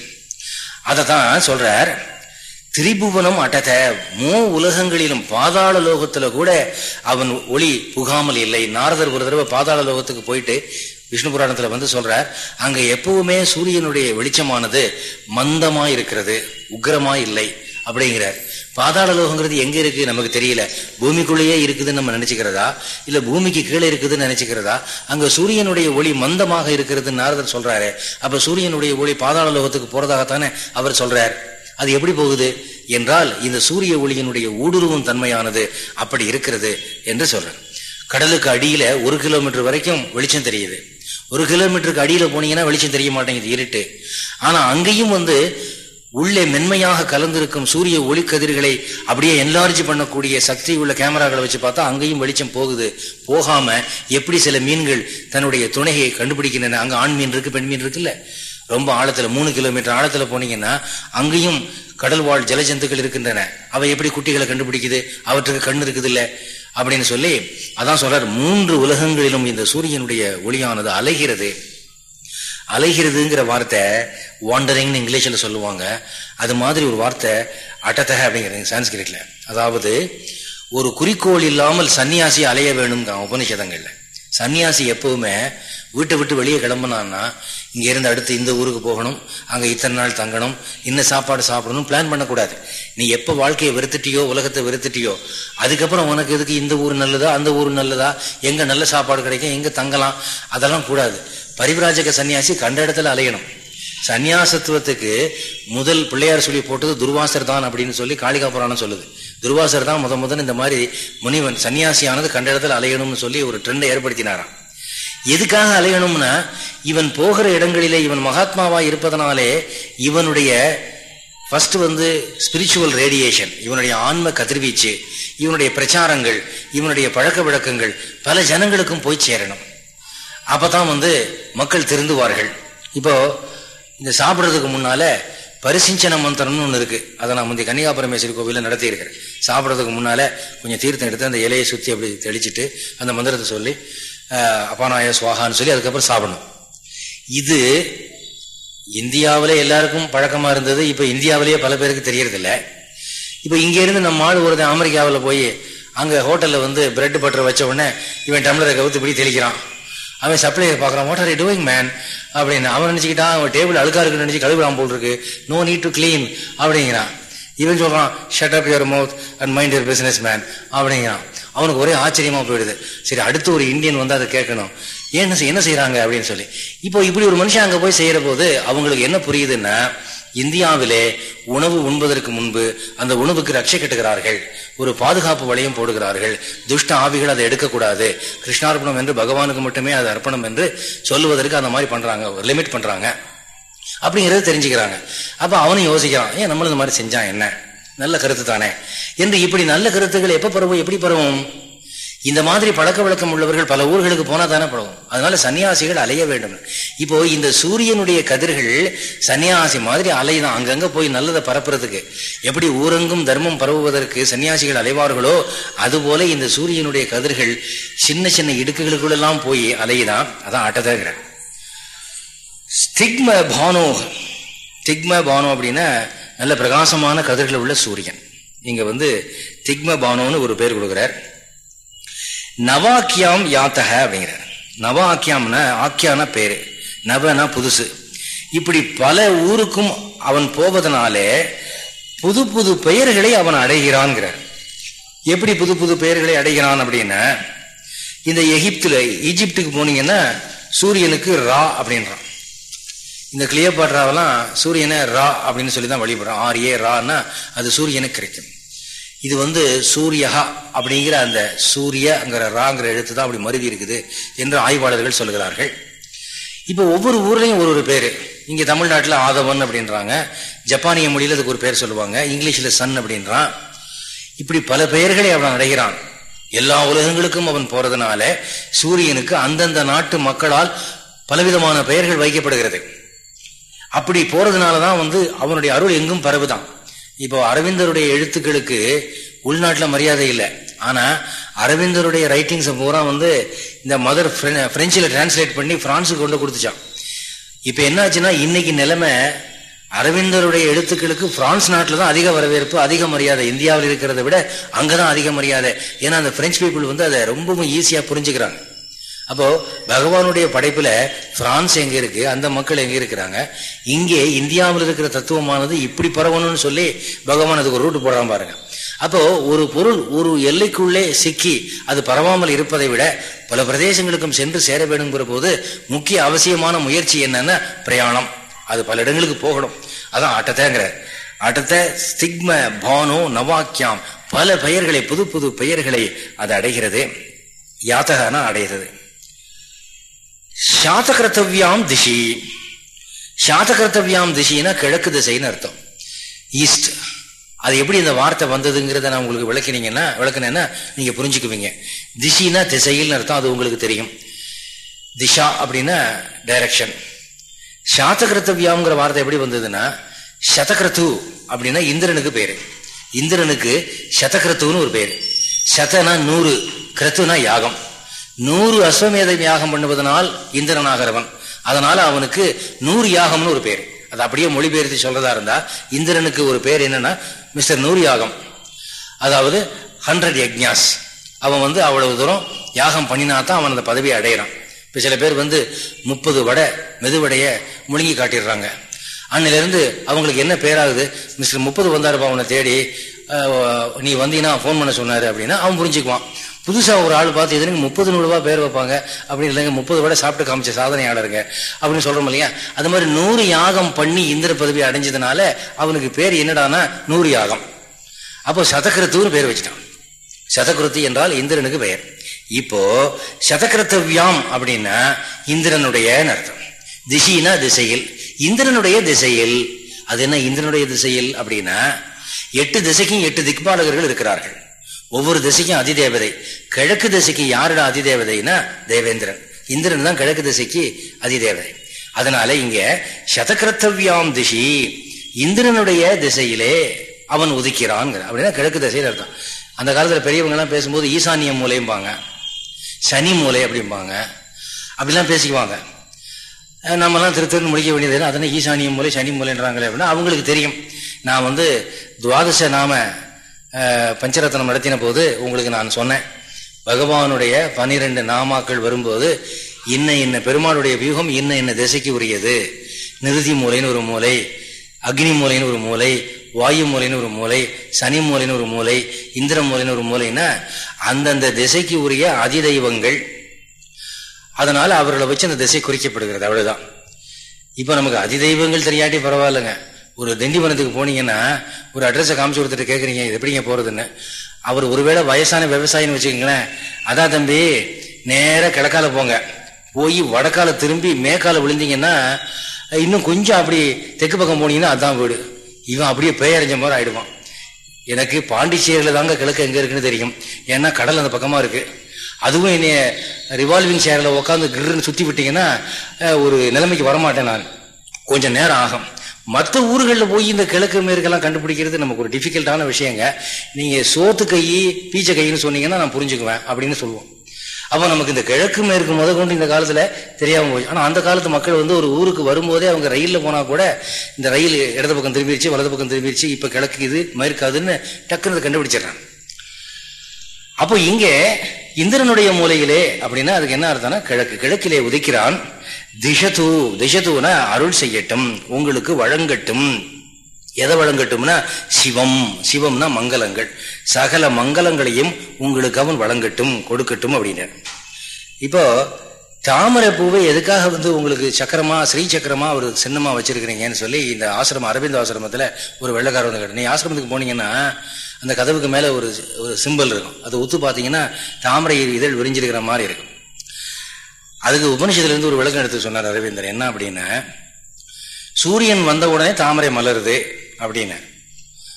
அதை தான் சொல்றார் திரிபுவனம் அடத மூ உலகங்களிலும் பாதாள லோகத்துல கூட அவன் ஒளி புகாமல் இல்லை. நாரதர் ஒரு தடவை பாதாள லோகத்துக்கு போயிட்டு விஷ்ணு புராணத்துல வந்து சொல்றார் அங்க எப்பவுமே சூரியனுடைய வெளிச்சமானது மந்தமா இருக்கிறது உக்ரமா இல்லை அப்படிங்கிறார். பாதாள லோகங்கிறது எங்க இருக்கு நமக்கு தெரியல. பூமிக்குள்ளேயே இருக்குதுன்னு நம்ம நினைச்சுக்கிறதா? இல்ல பூமிக்கு கீழே இருக்குதுன்னு நினைச்சுக்கிறதா? அங்க சூரியனுடைய ஒளி மந்தமாக இருக்கிறதுன்னு நாரதர் சொல்றாரு. அப்ப சூரியனுடைய ஒளி பாதாள லோகத்துக்கு போறதாகத்தானே அவர் சொல்றார். அது எப்படி போகுது? என்றால் இந்த சூரிய ஒளியினுடைய ஊடுருவும் தன்மையானது அப்படி இருக்கிறது என்று சொல்றேன் கடலுக்கு அடியில ஒரு கிலோமீட்டர் வரைக்கும் வெளிச்சம் தெரியுது. ஒரு கிலோமீட்டருக்கு அடியில போனீங்கன்னா வெளிச்சம் தெரிய மாட்டேங்குது இருட்டு. ஆனா அங்கேயும் வந்து உள்ளே மென்மையாக கலந்திருக்கும் சூரிய ஒளிக்கதிர்களை அப்படியே என்லார்ஜ் பண்ணக்கூடிய சக்தி உள்ள கேமராக்களை வச்சு பார்த்தா அங்கேயும் வெளிச்சம் போகுது. போகாம எப்படி சில மீன்கள் தன்னுடைய துணையை கண்டுபிடிக்கின்றன? அங்க ஆண் மீன் இருக்கு பெண் மீன் இருக்குல்ல? ரொம்ப ஆழத்துல மூணு கிலோமீட்டர் ஆழத்துல போனீங்கன்னா அங்கேயும் கடல் வாழ் ஜலஜந்துக்கள் இருக்கின்றன. அவை எப்படி குட்டிகளை கண்டுபிடிக்குது? அவற்றுக்கு கண் இருக்குது இல்ல அப்படின்னு சொல்லி அதான் சொல்றார் மூன்று உலகங்களிலும் இந்த சூரியனுடைய ஒளியானது அலைகிறது. அலைகிறதுங்கிற வார்த்தை வாண்டரிங்னு இங்கிலீஷ்ல சொல்லுவாங்க. அது மாதிரி ஒரு வார்த்தை அட்டத்தக அப்படிங்கிறது சான்ஸ்கிரிட்ல. அதாவது ஒரு குறிக்கோள் இல்லாமல் சன்னியாசி அலைய வேணும் உபனிஷதங்கள்ல சன்னியாசி எப்பவுமே வீட்டை விட்டு வெளியே கிளம்புனான்னா இங்கேருந்து அடுத்து இந்த ஊருக்கு போகணும் அங்கே இத்தனை நாள் தங்கணும் இந்த சாப்பாடு சாப்பிடணும் பிளான் பண்ணக்கூடாது. நீ எப்போ வாழ்க்கையை வெறுத்துட்டியோ உலகத்தை வெறுத்துட்டியோ அதுக்கப்புறம் உனக்கு எதுக்கு இந்த ஊர் நல்லதா அந்த ஊர் நல்லதா எங்கே நல்ல சாப்பாடு கிடைக்கும் எங்கே தங்கலாம் அதெல்லாம் கூடாது. பரிவிராஜக சன்னியாசி கண்ட இடத்துல அலையணும். சன்னியாசத்துவத்துக்கு முதல் பிள்ளையார் சொல்லி போட்டது துர்வாசர் தான் அப்படின்னு சொல்லி காளிகா புராணம் சொல்லுது. துர்வாசர் தான் முத முதன் இந்த மாதிரி முனிவன் சன்னியாசியானது கண்ட இடத்துல அலையணும்னு சொல்லி ஒரு ட்ரெண்டை ஏற்படுத்தினாராம். எதுக்காக அலையணும்னா இவன் போகிற இடங்களிலே இவன் மகாத்மாவா இருப்பதனாலே இவனுடைய ஃபர்ஸ்ட் வந்து ஸ்பிரிச்சுவல் ரேடியேஷன் இவனுடைய ஆன்ம கதிர்வீச்சு இவனுடைய பிரச்சாரங்கள் இவனுடைய பழக்க வழக்கங்கள் பல ஜனங்களுக்கும் போய் சேரணும். அப்பதான் வந்து மக்கள் திருந்துவார்கள். இப்போ இந்த சாப்பிட்றதுக்கு முன்னால பரிசிஞ்சன மந்திரம்னு ஒன்று இருக்கு. அதை நான் முந்தைய கன்னிகாபரமேஸ்வரி கோவிலில் நடத்தி இருக்கிறேன் சாப்பிட்றதுக்கு முன்னால கொஞ்சம் தீர்த்தம் எடுத்து அந்த இலையை சுற்றி அப்படி தெளிச்சுட்டு அந்த மந்திரத்தை சொல்லி அபானாய சுவாகான்னு சொல்லி அதுக்கப்புறம் சாப்பிடணும். இது இந்தியாவிலே எல்லாருக்கும் பழக்கமாக இருந்தது. இப்போ இந்தியாவிலேயே பல பேருக்கு தெரியறதில்ல. இப்போ இங்கேருந்து நம்ம ஆள் ஒரு அமெரிக்காவில் போய் அங்கே ஹோட்டலில் வந்து பிரெட் பட்டர் வச்ச உடனே இவன் டம்ளரை கவுத்து இப்படி தெளிக்கிறான். அவன் சப்ளையர் பார்க்குறான் what are you doing man அப்படின்னு அவன் நினச்சிக்கிட்டான் அவன் டேபிள் அழுக்கா இருக்குன்னு நினச்சி கழுவிடாம போல் இருக்கு. நோ நீட் டு கிளீன் அப்படிங்கிறான். இவன் சொல்கிறான் shut up your mouth and mind your business man அப்படிங்கிறான். அவனுக்கு ஒரே ஆச்சரியமா போயிடுது. சரி அடுத்து ஒரு இந்தியன் வந்து அதை கேட்கணும். ஏன் என்ன செய்யறாங்க அப்படின்னு சொல்லி. இப்போ இப்படி ஒரு மனுஷன் அங்க போய் செய்யற போது அவங்களுக்கு என்ன புரியுதுன்னா இந்தியாவிலே உணவு உண்பதற்கு முன்பு அந்த உணவுக்கு ரட்சை கட்டுகிறார்கள். ஒரு பாதுகாப்பு வளையம் போடுகிறார்கள். துஷ்ட ஆவிகள் அதை எடுக்கக்கூடாது. கிருஷ்ணார்ப்பணம் என்று பகவானுக்கு மட்டுமே அது அர்ப்பணம் என்று சொல்லுவதற்கு அந்த மாதிரி பண்றாங்க லிமிட் பண்றாங்க. அப்படிங்கறத தெரிஞ்சுக்கிறாங்க. அப்ப அவனும் யோசிக்கிறான் ஏன் நம்மளும் இந்த மாதிரி செஞ்சான் என்ன? நல்ல கருத்து தானே? என்று இப்படி நல்ல கருத்துக்கள் எப்ப பரவும் எப்படி பரவும்? இந்த மாதிரி பழக்க வழக்கம் உள்ளவர்கள் பல ஊர்களுக்கு போனா தானே பழகும் அதனால சன்னியாசிகள் அலைய வேண்டும். இப்போ இந்த சூரியனுடைய கதிர்கள் சன்னியாசி மாதிரி அலைதான். அங்கங்க போய் நல்லதை பரப்புறதுக்கு. எப்படி ஊரெங்கும் தர்மம் பரவுவதற்கு சன்னியாசிகள் அலைவார்களோ அதுபோல இந்த சூரியனுடைய கதிர்கள் சின்ன சின்ன இடுக்குகளுக்குள்ளெல்லாம் போய் அலையுதான். அதான் ஆட்டதாகிற ஸ்டிக்ம பானோ திக்ம பானோ அப்படின்னா நல்ல பிரகாசமான கதிர்கள் உள்ள சூரியன். இங்க வந்து திக்ம பானோன்னு ஒரு பேர் கொடுக்குறார். நவாக்கியாம் யாத்தக அப்படிங்கிறார். நவாக்கியாம்னா ஆக்கியான பேரு. நவனா புதுசு. இப்படி பல ஊருக்கும் அவன் போவதனாலே புது புது பெயர்களை அவன் அடைகிறான்கிறார். எப்படி புது புது பெயர்களை அடைகிறான் அப்படின்னா இந்த எகிப்துல ஈஜிப்டுக்கு போனீங்கன்னா சூரியனுக்கு ரா அப்படின்றான். இந்த கிளியோபாட்ராவெல்லாம் சூரியனை ரா அப்படின்னு சொல்லி தான் வழிபடுறோம். ஆர் ஏ ரான்னா அது சூரியனுக்கு கிடைக்கும். இது வந்து சூரியஹா அப்படிங்கிற அந்த சூரியங்கிற ராங்கிற எழுத்து தான் அப்படி மருதி இருக்குது என்று ஆய்வாளர்கள் சொல்கிறார்கள். இப்போ ஒவ்வொரு ஊர்லேயும் ஒரு ஒரு பேர். இங்கே தமிழ்நாட்டில் ஆதவன் அப்படின்றாங்க. ஜப்பானிய மொழியில் அதுக்கு ஒரு பேர் சொல்லுவாங்க. இங்கிலீஷில் சன் அப்படின்றான். இப்படி பல பெயர்களை அவன் அடைகிறான். எல்லா உலகங்களுக்கும் அவன் போறதுனால சூரியனுக்கு அந்தந்த நாட்டு மக்களால் பலவிதமான பெயர்கள் வைக்கப்படுகிறது. அப்படி போறதுனாலதான் வந்து அவனுடைய அருள் எங்கும் பரவுதான். இப்போ அரவிந்தருடைய எழுத்துக்களுக்கு உள்நாட்டில் மரியாதை இல்லை. ஆனால் அரவிந்தருடைய ரைட்டிங்ஸை பூரா வந்து இந்த மதர் பிரெஞ்சில் டிரான்ஸ்லேட் பண்ணி ஃப்ரான்ஸுக்கு கொண்டு கொடுத்துச்சான் இப்போ என்னாச்சுன்னா இன்னைக்கு நிலைமை அரவிந்தருடைய எழுத்துக்களுக்கு பிரான்ஸ் நாட்டில் தான் அதிக வரவேற்பு அதிக மரியாதை. இந்தியாவில் இருக்கிறத விட அங்கே தான் அதிக மரியாதை. ஏன்னா அந்த பிரெஞ்சு பீப்புள் வந்து அதை ரொம்பவும் ஈஸியாக புரிஞ்சுக்கிறாங்க. அப்போ பகவானுடைய படைப்புல பிரான்ஸ் எங்க இருக்கு அந்த மக்கள் எங்க இருக்கிறாங்க? இங்கே இந்தியாவில் இருக்கிற தத்துவமானது இப்படி பரவணும்னு சொல்லி பகவான் அதுக்கு ஒரு ரூட்டு போடுறான் பாருங்க. அப்போ ஒரு பொருள் ஒரு எல்லைக்குள்ளே சிக்கி அது பரவாமல் இருப்பதை விட பல பிரதேசங்களுக்கும் சென்று சேர வேணுங்கிற போது முக்கிய அவசியமான முயற்சி என்னன்னா பிரயாணம். அது பல இடங்களுக்கு போகணும். அதான் ஆட்டத்தைங்கிற. ஆட்டத்தை ஸ்திக்ம பானோ நவாக்கியாம். பல பெயர்களை புது புது பெயர்களை அது அடைகிறது. யாத்தகனா அடைகிறது. சாத்தகர்த்தவியாம் திசி சாத்தகர்த்தவியாம் திசின்னா கிழக்கு திசைன்னு அர்த்தம். ஈஸ்ட் அது எப்படி இந்த வார்த்தை வந்ததுங்கிறத நான் உங்களுக்கு விளக்கினீங்கன்னா விளக்குனேன்னா நீங்க புரிஞ்சுக்குவீங்க. திசின்னா திசையில் அர்த்தம் அது உங்களுக்கு தெரியும். திஷா அப்படின்னா டைரக்ஷன் சாத்தகிருத்தவியாங்கிற வார்த்தை எப்படி வந்ததுன்னா சதகிருத்து அப்படின்னா இந்திரனுக்கு பேரு. இந்திரனுக்கு சதகிருத்துன்னு ஒரு பேரு. சதனா நூறு கிருத்துனா யாகம். நூறு அஸ்வமேத யாகம் பண்ணுவதனால் இந்திரனாகிறவன். அதனால அவனுக்கு நூறு யாகம்னு ஒரு பேர். அது அப்படியே மொழிபெயர்த்து சொல்றதா இருந்தா இந்திரனுக்கு ஒரு பேர் என்னன்னா மிஸ்டர் நூறு யாகம். அதாவது ஹண்ட்ரட் யக்ஞாஸ். அவன் வந்து அவ்வளவு தூரம் யாகம் பண்ணினா தான் அவன் அந்த பதவியை அடையிறான். இப்போ சில பேர் வந்து முப்பது வடை மெதுவடைய முழுங்கி காட்டிடுறாங்க. அன்னிலிருந்து அவங்களுக்கு என்ன பேராகுது? மிஸ்டர் முப்பது வந்தாருப்பா அவனை தேடி நீ வந்தீங்கன்னா ஃபோன் பண்ண சொன்னாரு அப்படின்னா அவன் புரிஞ்சுக்குவான். புதுசாக ஒரு ஆள் பார்த்து எதுக்கு முப்பது நூறுபா பேர் வைப்பாங்க? அப்படின்னு இல்லைங்க முப்பது வடை சாப்பிட்டு காமிச்ச சாதனையாளருங்க. அப்படின்னு சொல்றோம் இல்லையா? அது மாதிரி நூறு யாகம் பண்ணி இந்திர பதவி அடைஞ்சதுனால அவனுக்கு பேர் என்னடானா நூறு யாகம். அப்போ சதகிருத்துன்னு பேர் வச்சுட்டான். சதகிருத்தி என்றால் இந்திரனுக்கு பெயர். இப்போ சதகிருத்தவியாம் அப்படின்னா இந்திரனுடைய அர்த்தம்? திசினா திசையில். இந்திரனுடைய திசையில். அது என்ன இந்திரனுடைய திசையில் அப்படின்னா எட்டு திசைக்கும் எட்டு திக்பாலகர்கள் இருக்கிறார்கள். ஒவ்வொரு திசைக்கும் அதிதேவதை. கிழக்கு திசைக்கு யாரோட அதிதேவதைனா தேவேந்திரன். இந்திரன் தான் கிழக்கு திசைக்கு அதிதேவதை. அதனால இங்க சதகிருத்தவியாம் திசி இந்திரனுடைய திசையிலே அவன் உதிக்கிறான் அப்படின்னா கிழக்கு திசையில் அர்த்தம். அந்த காலத்துல பெரியவங்க எல்லாம் பேசும்போது ஈசானிய மூலையும்பாங்க சனி மூலை அப்படிம்பாங்க. அப்படிலாம் பேசிக்குவாங்க. நம்மலாம் திரு முடிக்க வேண்டியது அதனால ஈசானிய மூலை சனி மூலைன்றாங்களே அப்படின்னா அவங்களுக்கு தெரியும். நான் வந்து துவாதச நாம பஞ்சரத்னம் நடத்தின போது உங்களுக்கு நான் சொன்னேன். பகவானுடைய பனிரெண்டு நாமாக்கள் வரும்போது இன்ன இன்ன பெருமாளுடைய வியூகம் இன்ன இன்ன திசைக்கு உரியது. நிருதி மூலைன்னு ஒரு மூலை அக்னி மூலைன்னு ஒரு மூலை வாயு மூலைன்னு ஒரு மூலை சனி மூலைன்னு ஒரு மூலை இந்திர மூலைன்னு ஒரு மூலைன்னா அந்தந்த திசைக்கு உரிய அதிதெய்வங்கள். அதனால அவர்களை வச்சு அந்த திசை குறிக்கப்படுகிறது. அவ்வளவுதான். இப்ப நமக்கு அதிதெய்வங்கள் தெரியாட்டி பரவாயில்லைங்க. ஒரு திண்டிவனத்துக்கு போனீங்கன்னா ஒரு அட்ரஸை காமிச்சு கொடுத்துட்டு கேட்குறீங்க இது எப்படிங்க போறதுன்னு. அவர் ஒருவேளை வயசான விவசாயின்னு வச்சுக்கோங்களேன். அதான் தம்பி நேர கிழக்கால போங்க. போய் வடக்கால திரும்பி மேக்கால விழுந்தீங்கன்னா இன்னும் கொஞ்சம் அப்படி தெற்கு பக்கம் போனீங்கன்னா அதான் வீடு. இவன் அப்படியே பேயறிஞ்ச மாதிரி ஆயிடுவான். எனக்கு பாண்டிச்சேரியில தாங்க கிழக்கு எங்க இருக்குன்னு தெரியும். ஏன்னா கடல் அந்த பக்கமா இருக்கு. அதுவும் என்னைய ரிவால்விங் சேரில் உட்காந்து கிருன்னு சுத்தி விட்டீங்கன்னா ஒரு நிலைமைக்கு வரமாட்டேன் நான். கொஞ்சம் நேரம் ஆகும். மற்ற ஊர்களில் போய் இந்த கிழக்கு மேற்கெல்லாம் கண்டுபிடிக்கிறது நமக்கு ஒரு டிஃபிகல்ட்டான விஷயங்க. நீங்கள் சோத்து கை பீச்ச கைன்னு சொன்னீங்கன்னா நான் புரிஞ்சுக்குவேன் அப்படின்னு சொல்லுவோம். அப்போ நமக்கு இந்த கிழக்கு மேற்கு முத கொண்டு இந்த காலத்தில் தெரியாமல் போச்சு. ஆனால் அந்த காலத்து மக்கள் வந்து ஒரு ஊருக்கு வரும்போதே அவங்க ரயிலில் போனால் கூட இந்த ரயில் இடது பக்கம் திரும்பிடுச்சு வலது பக்கம் திரும்பிடுச்சு இப்போ கிழக்கு இது மேற்காதுன்னு டக்குன்னு கண்டுபிடிச்சிடறாங்க. அப்போ இங்கே இந்திரனுடைய மூலையிலே அப்படின்னா அதுக்கு என்ன அர்த்தம்னா கிழக்கு. கிழக்கிலே உதிக்கிறான். திஷது திஷத்துனா அருள் செய்யட்டும் உங்களுக்கு வழங்கட்டும். எதை வழங்கட்டும்னா சிவம். சிவம்னா மங்களங்கள். சகல மங்களங்களையும் உங்களுக்கு அவன் வழங்கட்டும் கொடுக்கட்டும் அப்படின்னார். இப்போ தாமரை பூவை எதுக்காக வந்து உங்களுக்கு சக்கரமா ஸ்ரீ சக்கரமா ஒரு சின்னமா வச்சிருக்கிறீங்கன்னு சொல்லி இந்த ஆசிரமம் அரவிந்த் ஆசிரமத்துல ஒரு வெள்ளக்காரன் வந்து நீ ஆசிரமத்துக்கு போனீங்கன்னா அந்த கதவுக்கு மேலே ஒரு ஒரு சிம்பிள் இருக்கும். அதை ஒத்து பார்த்தீங்கன்னா தாமரை இதழ் விரிஞ்சிருக்கிற மாதிரி இருக்கும். அதுக்கு உபனிஷத்துலேருந்து ஒரு விளக்கம் எடுத்து சொன்னார் அரவிந்தர். என்ன அப்படின்னா சூரியன் வந்த உடனே தாமரை மலருது அப்படின்னு.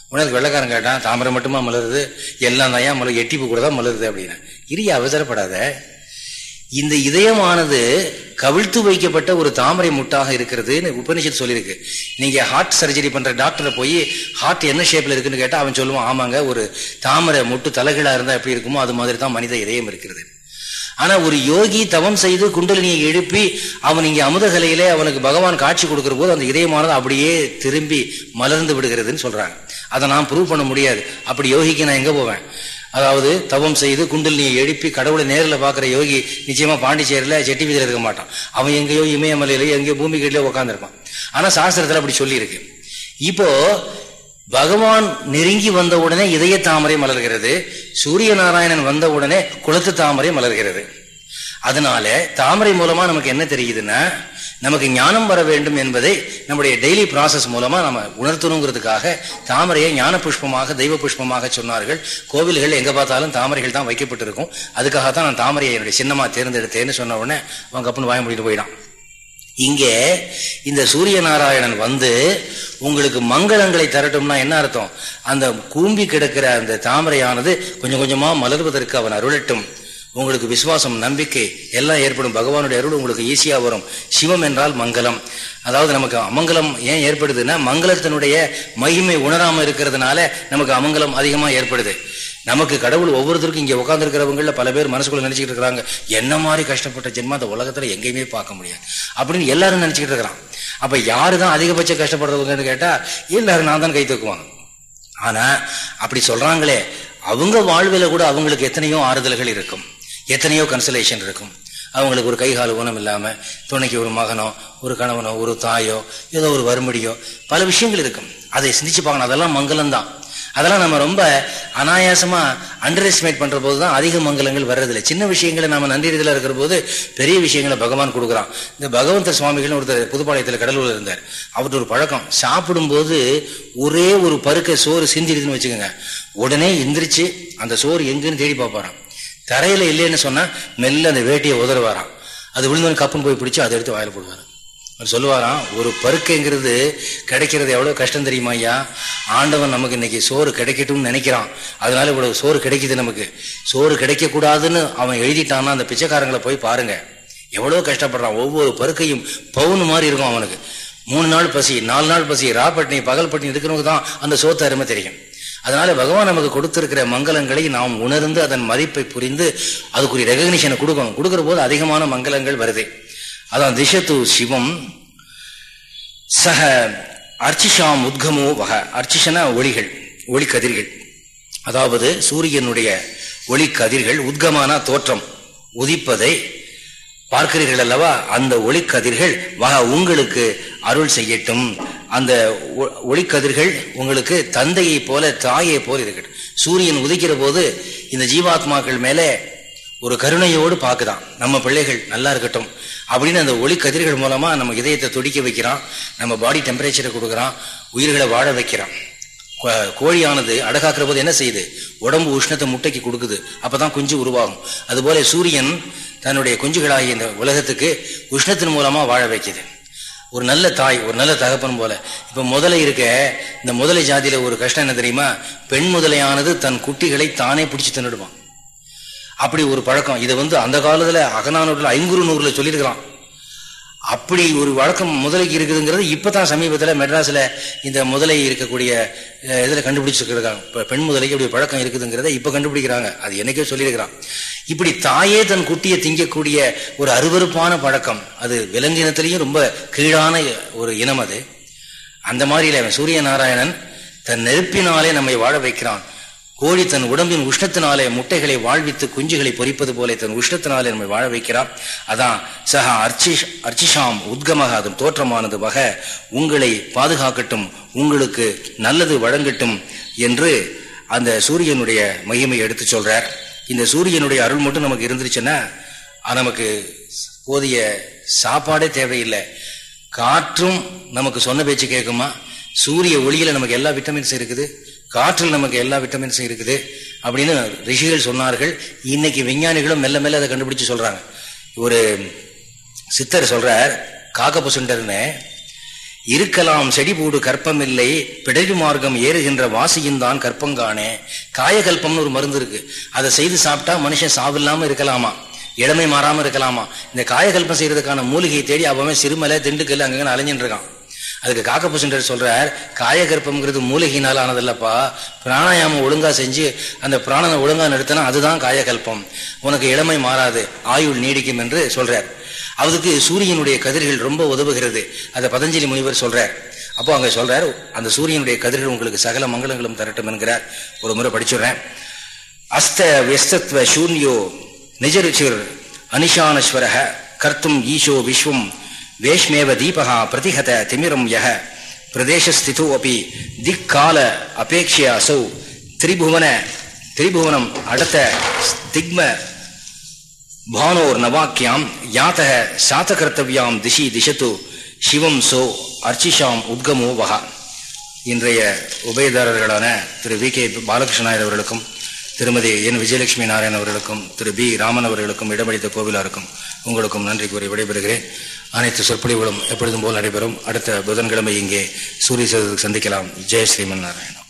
உனக்கு வெள்ளக்காரன் கேட்டான் தாமரை மட்டுமா மலருது? எல்லாம் தான் ஏன் மலர்? எட்டிப்பு கூட தான் மலருது அப்படின்னு. இரிய அவசரப்படாத. இந்த இதயமானது கவிழ்த்து வைக்கப்பட்ட ஒரு தாமரை முட்டாக இருக்கிறதுன்னு உபனிஷத் சொல்லியிருக்கு. நீங்க ஹார்ட் சர்ஜரி பண்ற டாக்டரை போய் ஹார்ட் என்ன ஷேப்ல இருக்குன்னு கேட்டா அவன் சொல்லுவான் ஆமாங்க ஒரு தாமரை முட்டு தலைகளா இருந்தா எப்படி இருக்குமோ அது மாதிரி தான் மனித இதயம் இருக்கிறது. ஆனா ஒரு யோகி தவம் செய்து குண்டலினியை எழுப்பி அவன் இங்கே அமுதகலையிலே அவனுக்கு பகவான் காட்சி கொடுக்கிற போது அந்த இதயமானது அப்படியே திரும்பி மலர்ந்து விடுகிறதுன்னு சொல்றாங்க. அதை நான் ப்ரூவ் பண்ண முடியாது. அப்படி யோகிக்கு நான் எங்க போவேன்? அதாவது தவம் செய்து குண்டலினியை எழுப்பி கடவுளை நேரில் பார்க்குற யோகி நிச்சயமா பாண்டிச்சேரியில் செட்டி வீதியில் இருக்க மாட்டான். அவன் எங்கேயோ இமயமலையிலயோ எங்கேயோ பூமி கீழே உட்காந்துருப்பான் ஆனால் சாஸ்திரத்தில் அப்படி சொல்லியிருக்கு. இப்போ பகவான் நெருங்கி வந்த உடனே இதய தாமரை மலர்கிறது. சூரிய நாராயணன் வந்த உடனே குளத்து தாமரை மலர்கிறது. அதனால தாமரை மூலமா நமக்கு என்ன தெரியுதுன்னா நமக்கு ஞானம் வர வேண்டும் என்பதை நம்முடைய டெய்லி ப்ராசஸ் மூலமாக நம்ம உணர்த்தணுங்கிறதுக்காக தாமரையை ஞான புஷ்பமாக தெய்வ புஷ்பமாக சொன்னார்கள். கோவில்கள் எங்கே பார்த்தாலும் தாமரைகள் தான் வைக்கப்பட்டிருக்கும். அதுக்காகத்தான் நான் தாமரையை என்னுடைய சின்னமாக தேர்ந்தெடுத்தேன்னு சொன்ன உடனே அவங்க கப்புன்னு வாய முடிந்து போயிடான் இங்கே இந்த சூரிய நாராயணன் வந்து உங்களுக்கு மங்களங்களை தரட்டும்னா என்ன அர்த்தம்? அந்த கூம்பி கிடக்கிற அந்த தாமரையானது கொஞ்சம் கொஞ்சமாக மலர்வதற்கு அவன் அருளட்டும். உங்களுக்கு விசுவாசம் நம்பிக்கை எல்லாம் ஏற்படும். பகவானுடைய அருள் உங்களுக்கு ஈஸியாக வரும். சிவம் என்றால் மங்களம். அதாவது நமக்கு அமங்கலம் ஏன் ஏற்படுதுன்னா மங்களத்தினுடைய மகிமை உணராமல் இருக்கிறதுனால நமக்கு அமங்கலம் அதிகமா ஏற்படுது. நமக்கு கடவுள் ஒவ்வொருத்தருக்கும் இங்கே உட்காந்துருக்கிறவங்கள பல பேர் மனசுக்குள்ள நினச்சிக்கிட்டு இருக்கிறாங்க என்ன மாதிரி கஷ்டப்பட்ட ஜென்மம் அந்த உலகத்துல எங்கேயுமே பார்க்க முடியாது. அப்படின்னு எல்லாரும் நினச்சிக்கிட்டு இருக்கிறான். அப்போ அப்ப யாருதான் அதிகபட்ச கஷ்டப்படுறவங்கன்னு கேட்டால் எல்லாரும் நான் தான் கை தூக்குவாங்க. ஆனா அப்படி சொல்றாங்களே அவங்க வாழ்வில் கூட அவங்களுக்கு எத்தனையோ ஆறுதல்கள் இருக்கும். எத்தனையோ கன்சலேஷன் இருக்கும். அவங்களுக்கு ஒரு கைகால ஊனம் இல்லாமல் துணைக்கு ஒரு மகனோ ஒரு கணவனோ ஒரு தாயோ ஏதோ ஒரு வறுமடியோ பல விஷயங்கள் இருக்கும். அதை சிந்திச்சு பார்க்கணும். அதெல்லாம் மங்களம்தான். அதெல்லாம் நம்ம ரொம்ப அனாயாசமாக அண்டர் எஸ்டிமேட் பண்ணுற போது தான் அதிக மங்களங்கள் வர்றதில்லை. சின்ன விஷயங்களை நம்ம நன்றியதில் இருக்கிற போது பெரிய விஷயங்களை பகவான் கொடுக்குறான். இந்த பகவந்த சுவாமிகள்னு ஒருத்தர் புதுப்பாளையத்தில் கடலூரில் இருந்தார். அவர்கிட்ட ஒரு பழக்கம். சாப்பிடும்போது ஒரே ஒரு பருக்க சோறு சிந்திடுதுன்னு வச்சுக்கோங்க. உடனே எந்திரிச்சு அந்த சோறு எங்கேன்னு தேடி பார்ப்பாரான் தரையில இல்லைன்னு சொன்னா மெல்ல அந்த வேட்டியை உதறுவாராம். அது விழுந்தவன் கப்புன்னு போய் பிடிச்சி அதை எடுத்து வாயில போடுவார். அவர் சொல்லுவாராம் ஒரு பருக்கைங்கிறது கிடைக்கிறது எவ்வளவு கஷ்டம் தெரியுமா ஐயா? ஆண்டவன் நமக்கு இன்னைக்கு சோறு கிடைக்கட்டும்னு நினைக்கிறான். அதனால இவ்வளவு சோறு கிடைக்குது நமக்கு. சோறு கிடைக்க கூடாதுன்னு அவன் எழுதிட்டான்னா அந்த பிச்சைக்காரங்களை போய் பாருங்க. எவ்வளவு கஷ்டப்படுறான். ஒவ்வொரு பருக்கையும் பவுன் மாதிரி இருக்கும் அவனுக்கு. மூணு நாள் பசி நாலு நாள் பசி ராப்பட்டினி பகல் பட்டினி இருக்கிறவங்க தான் அந்த சோத்து அருமை தெரியும். அதனால பகவான் நமக்கு கொடுத்திருக்கிற மங்களங்களை நாம் உணர்ந்து அதன் மதிப்பை புரிந்து அதுக்குரிய ரெகக்னிஷனை கொடுக்கணும். கொடுக்கிற போது அதிகமான மங்களங்கள் வருது. அதான் திசத்து சிவம். சக அர்ச்சிஷாம் உத்கமோ வக. அர்ச்சிஷனா ஒளிகள் ஒளி கதிர்கள். அதாவது சூரியனுடைய ஒளி கதிர்கள் உத்கமான தோற்றம். உதிப்பதை பார்க்கிறீர்கள் அல்லவா? அந்த ஒளிக்கதிர்கள் மகா உங்களுக்கு அருள் செய்யட்டும். அந்த ஒளிக்கதிர்கள் உங்களுக்கு தந்தையை போல தாயை போல இருக்கட்டும். சூரியன் உதிக்கிற போது இந்த ஜீவாத்மாக்கள் மேலே ஒரு கருணையோடு பார்க்குதான். நம்ம பிள்ளைகள் நல்லா இருக்கட்டும். அப்படின்னு அந்த ஒளி கதிர்கள் மூலமா நம்ம இதயத்தை துடிக்க வைக்கிறான். நம்ம பாடி டெம்பரேச்சரை கொடுக்குறான். உயிர்களை வாழ வைக்கிறான். கோழியானது அடகாக்குற போது என்ன செய்யுது? உடம்பு உஷ்ணத்தை முட்டைக்கு கொடுக்குது. அப்பதான் குஞ்சு உருவாகும். அதுபோல சூரியன் தன்னுடைய குஞ்சுகளாகிய இந்த உலகத்துக்கு உஷ்ணத்தின் மூலமா வாழ வைக்குது. ஒரு நல்ல தாய் ஒரு நல்ல தகப்பன் போல. இப்ப முதலை இருக்க இந்த முதலை ஜாதியில ஒரு கஷ்டம் என்ன தெரியுமா? பெண் முதலையானது தன் குட்டிகளை தானே பிடிச்சு தின்னுடுவான் அப்படி ஒரு பழக்கம். இதை வந்து அந்த காலத்துல அகநானூர்ல ஐங்குறு நூறுல சொல்லியிருக்கிறான். அப்படி ஒரு வழக்கம் முதலைக்கு இருக்குதுங்கிறது இப்பதான் சமீபத்தில் மெட்ராஸில் இந்த முதலை இருக்கக்கூடிய இதில் கண்டுபிடிச்சிருக்காங்க பெண் முதலைக்கு அப்படி பழக்கம் இருக்குதுங்கிறத இப்போ கண்டுபிடிக்கிறாங்க. அது என்னைக்கே சொல்லியிருக்கிறான். இப்படி தாயே தன் குட்டியை திங்கக்கூடிய ஒரு அருவறுப்பான பழக்கம் அது விலங்கினத்திலையும் ரொம்ப கீழான ஒரு இனம் அது. அந்த மாதிரி சூரிய நாராயணன் தன் நெருப்பினாலே நம்மை வாழ வைக்கிறான். கோழி தன் உடம்பின் உஷ்ணத்தினாலே முட்டைகளை வாழ்வித்து குஞ்சுகளை பொறிப்பது போல தன் உஷ்ணத்தினாலே நம்மை வாழ வைக்கிறான் அதான் சக அர்ச்சிஷ் அர்ச்சிஷாம் உத்கமாக அதன் தோற்றமானது வக உங்களை பாதுகாக்கட்டும் உங்களுக்கு நல்லது வழங்கட்டும் என்று அந்த சூரியனுடைய மகிமை எடுத்து சொல்றார். இந்த சூரியனுடைய அருள் மட்டும் நமக்கு இருந்துருச்சுன்னா நமக்கு போதிய சாப்பாடே தேவையில்லை. காற்றும் நமக்கு சொன்ன பேச்சு கேட்குமா? சூரிய ஒளியில நமக்கு எல்லா விட்டமின்ஸ் இருக்குது. காற்றில் நமக்கு எல்லா விட்டமின்ஸும் இருக்குது அப்படின்னு ரிஷிகள் சொன்னார்கள். இன்னைக்கு விஞ்ஞானிகளும் மெல்ல மெல்ல அதை கண்டுபிடிச்சு சொல்றாங்க. ஒரு சித்தர் சொல்றார் காக்கப்பு சுண்டர்னு இருக்கலாம் கற்பம் கற்பமில்லை பிடரி மார்க்கம் ஏறுகின்ற வாசியின் தான் கற்பங்கானே. காயகல்பம்னு ஒரு மருந்து இருக்கு. அதை செய்து சாப்பிட்டா மனுஷன் சாவில்லாம இருக்கலாமா? இளமை மாறாம இருக்கலாமா? இந்த காயகல்பம் செய்யறதுக்கான மூலிகையை தேடி அவன் சிறுமலை திண்டுக்கல் அங்கங்க அலைஞ்சிட்டு இருக்கான். அதுக்கு காக்கபுசுண்டர் சொல்றார் காயகற்பம்ங்கிறது மூலிகையினால் ஆனதில்லப்பா பிராணாயாமம் ஒழுங்கா செஞ்சு அந்த பிராணனை ஒழுங்கா நிறுத்தினா அதுதான் காயகல்பம் உனக்கு இளமை மாறாது ஆயுள் நீடிக்கும் என்று சொல்றார். அதுக்கு சூரியனுடைய கதிர்கள் ரொம்ப உதவுகிறது. அதை பதஞ்சலி முனிவர் சொல்றார். அப்போ அங்க சொல்றார் அந்த சூரியனுடைய கதிர்கள் உங்களுக்கு சகல மங்களங்களும் தரட்டும் என்கிறார். ஒரு முறை படிச்சுடுறேன். அஸ்த வியஸ்தத்வ சூன்யோ நிஜருச்சிர் அனிஷானஸ்வரக கர்த்தும் ஈஷோ விஸ்வம் வேஷ்மேவ தீபகா பிரதிகத திமிரம் யக. பிரதேசஸ்திதோ அப்படி திக்கால அபேட்சிய அசௌ திரிபுவன திரிபுவனம் அடுத்த ஸ்திக்ம பானோர் நவாக்கியாம் யாத்தக சாத்தகர்த்தவியாம் திசி திசத்து சிவம் சோ அர்ச்சிஷாம் உத்கமோ வகா. இன்றைய உபயதாரர்களான திரு வி கே பாலகிருஷ்ணாயர் அவர்களுக்கும் திருமதி என் விஜயலட்சுமி நாராயண் அவர்களுக்கும் திரு பி ராமன் அவர்களுக்கும் இடமளித்த கோவிலாருக்கும் உங்களுக்கும் நன்றி கூறி விடைபெறுகிறேன். அனைத்து சொற்பொழிவுகளும் எப்பொழுதும் போல் நடைபெறும். அடுத்த புதன்கிழமை இங்கே சூரிய சந்திக்கலாம். ஜெய் ஸ்ரீமன் நாராயணன்.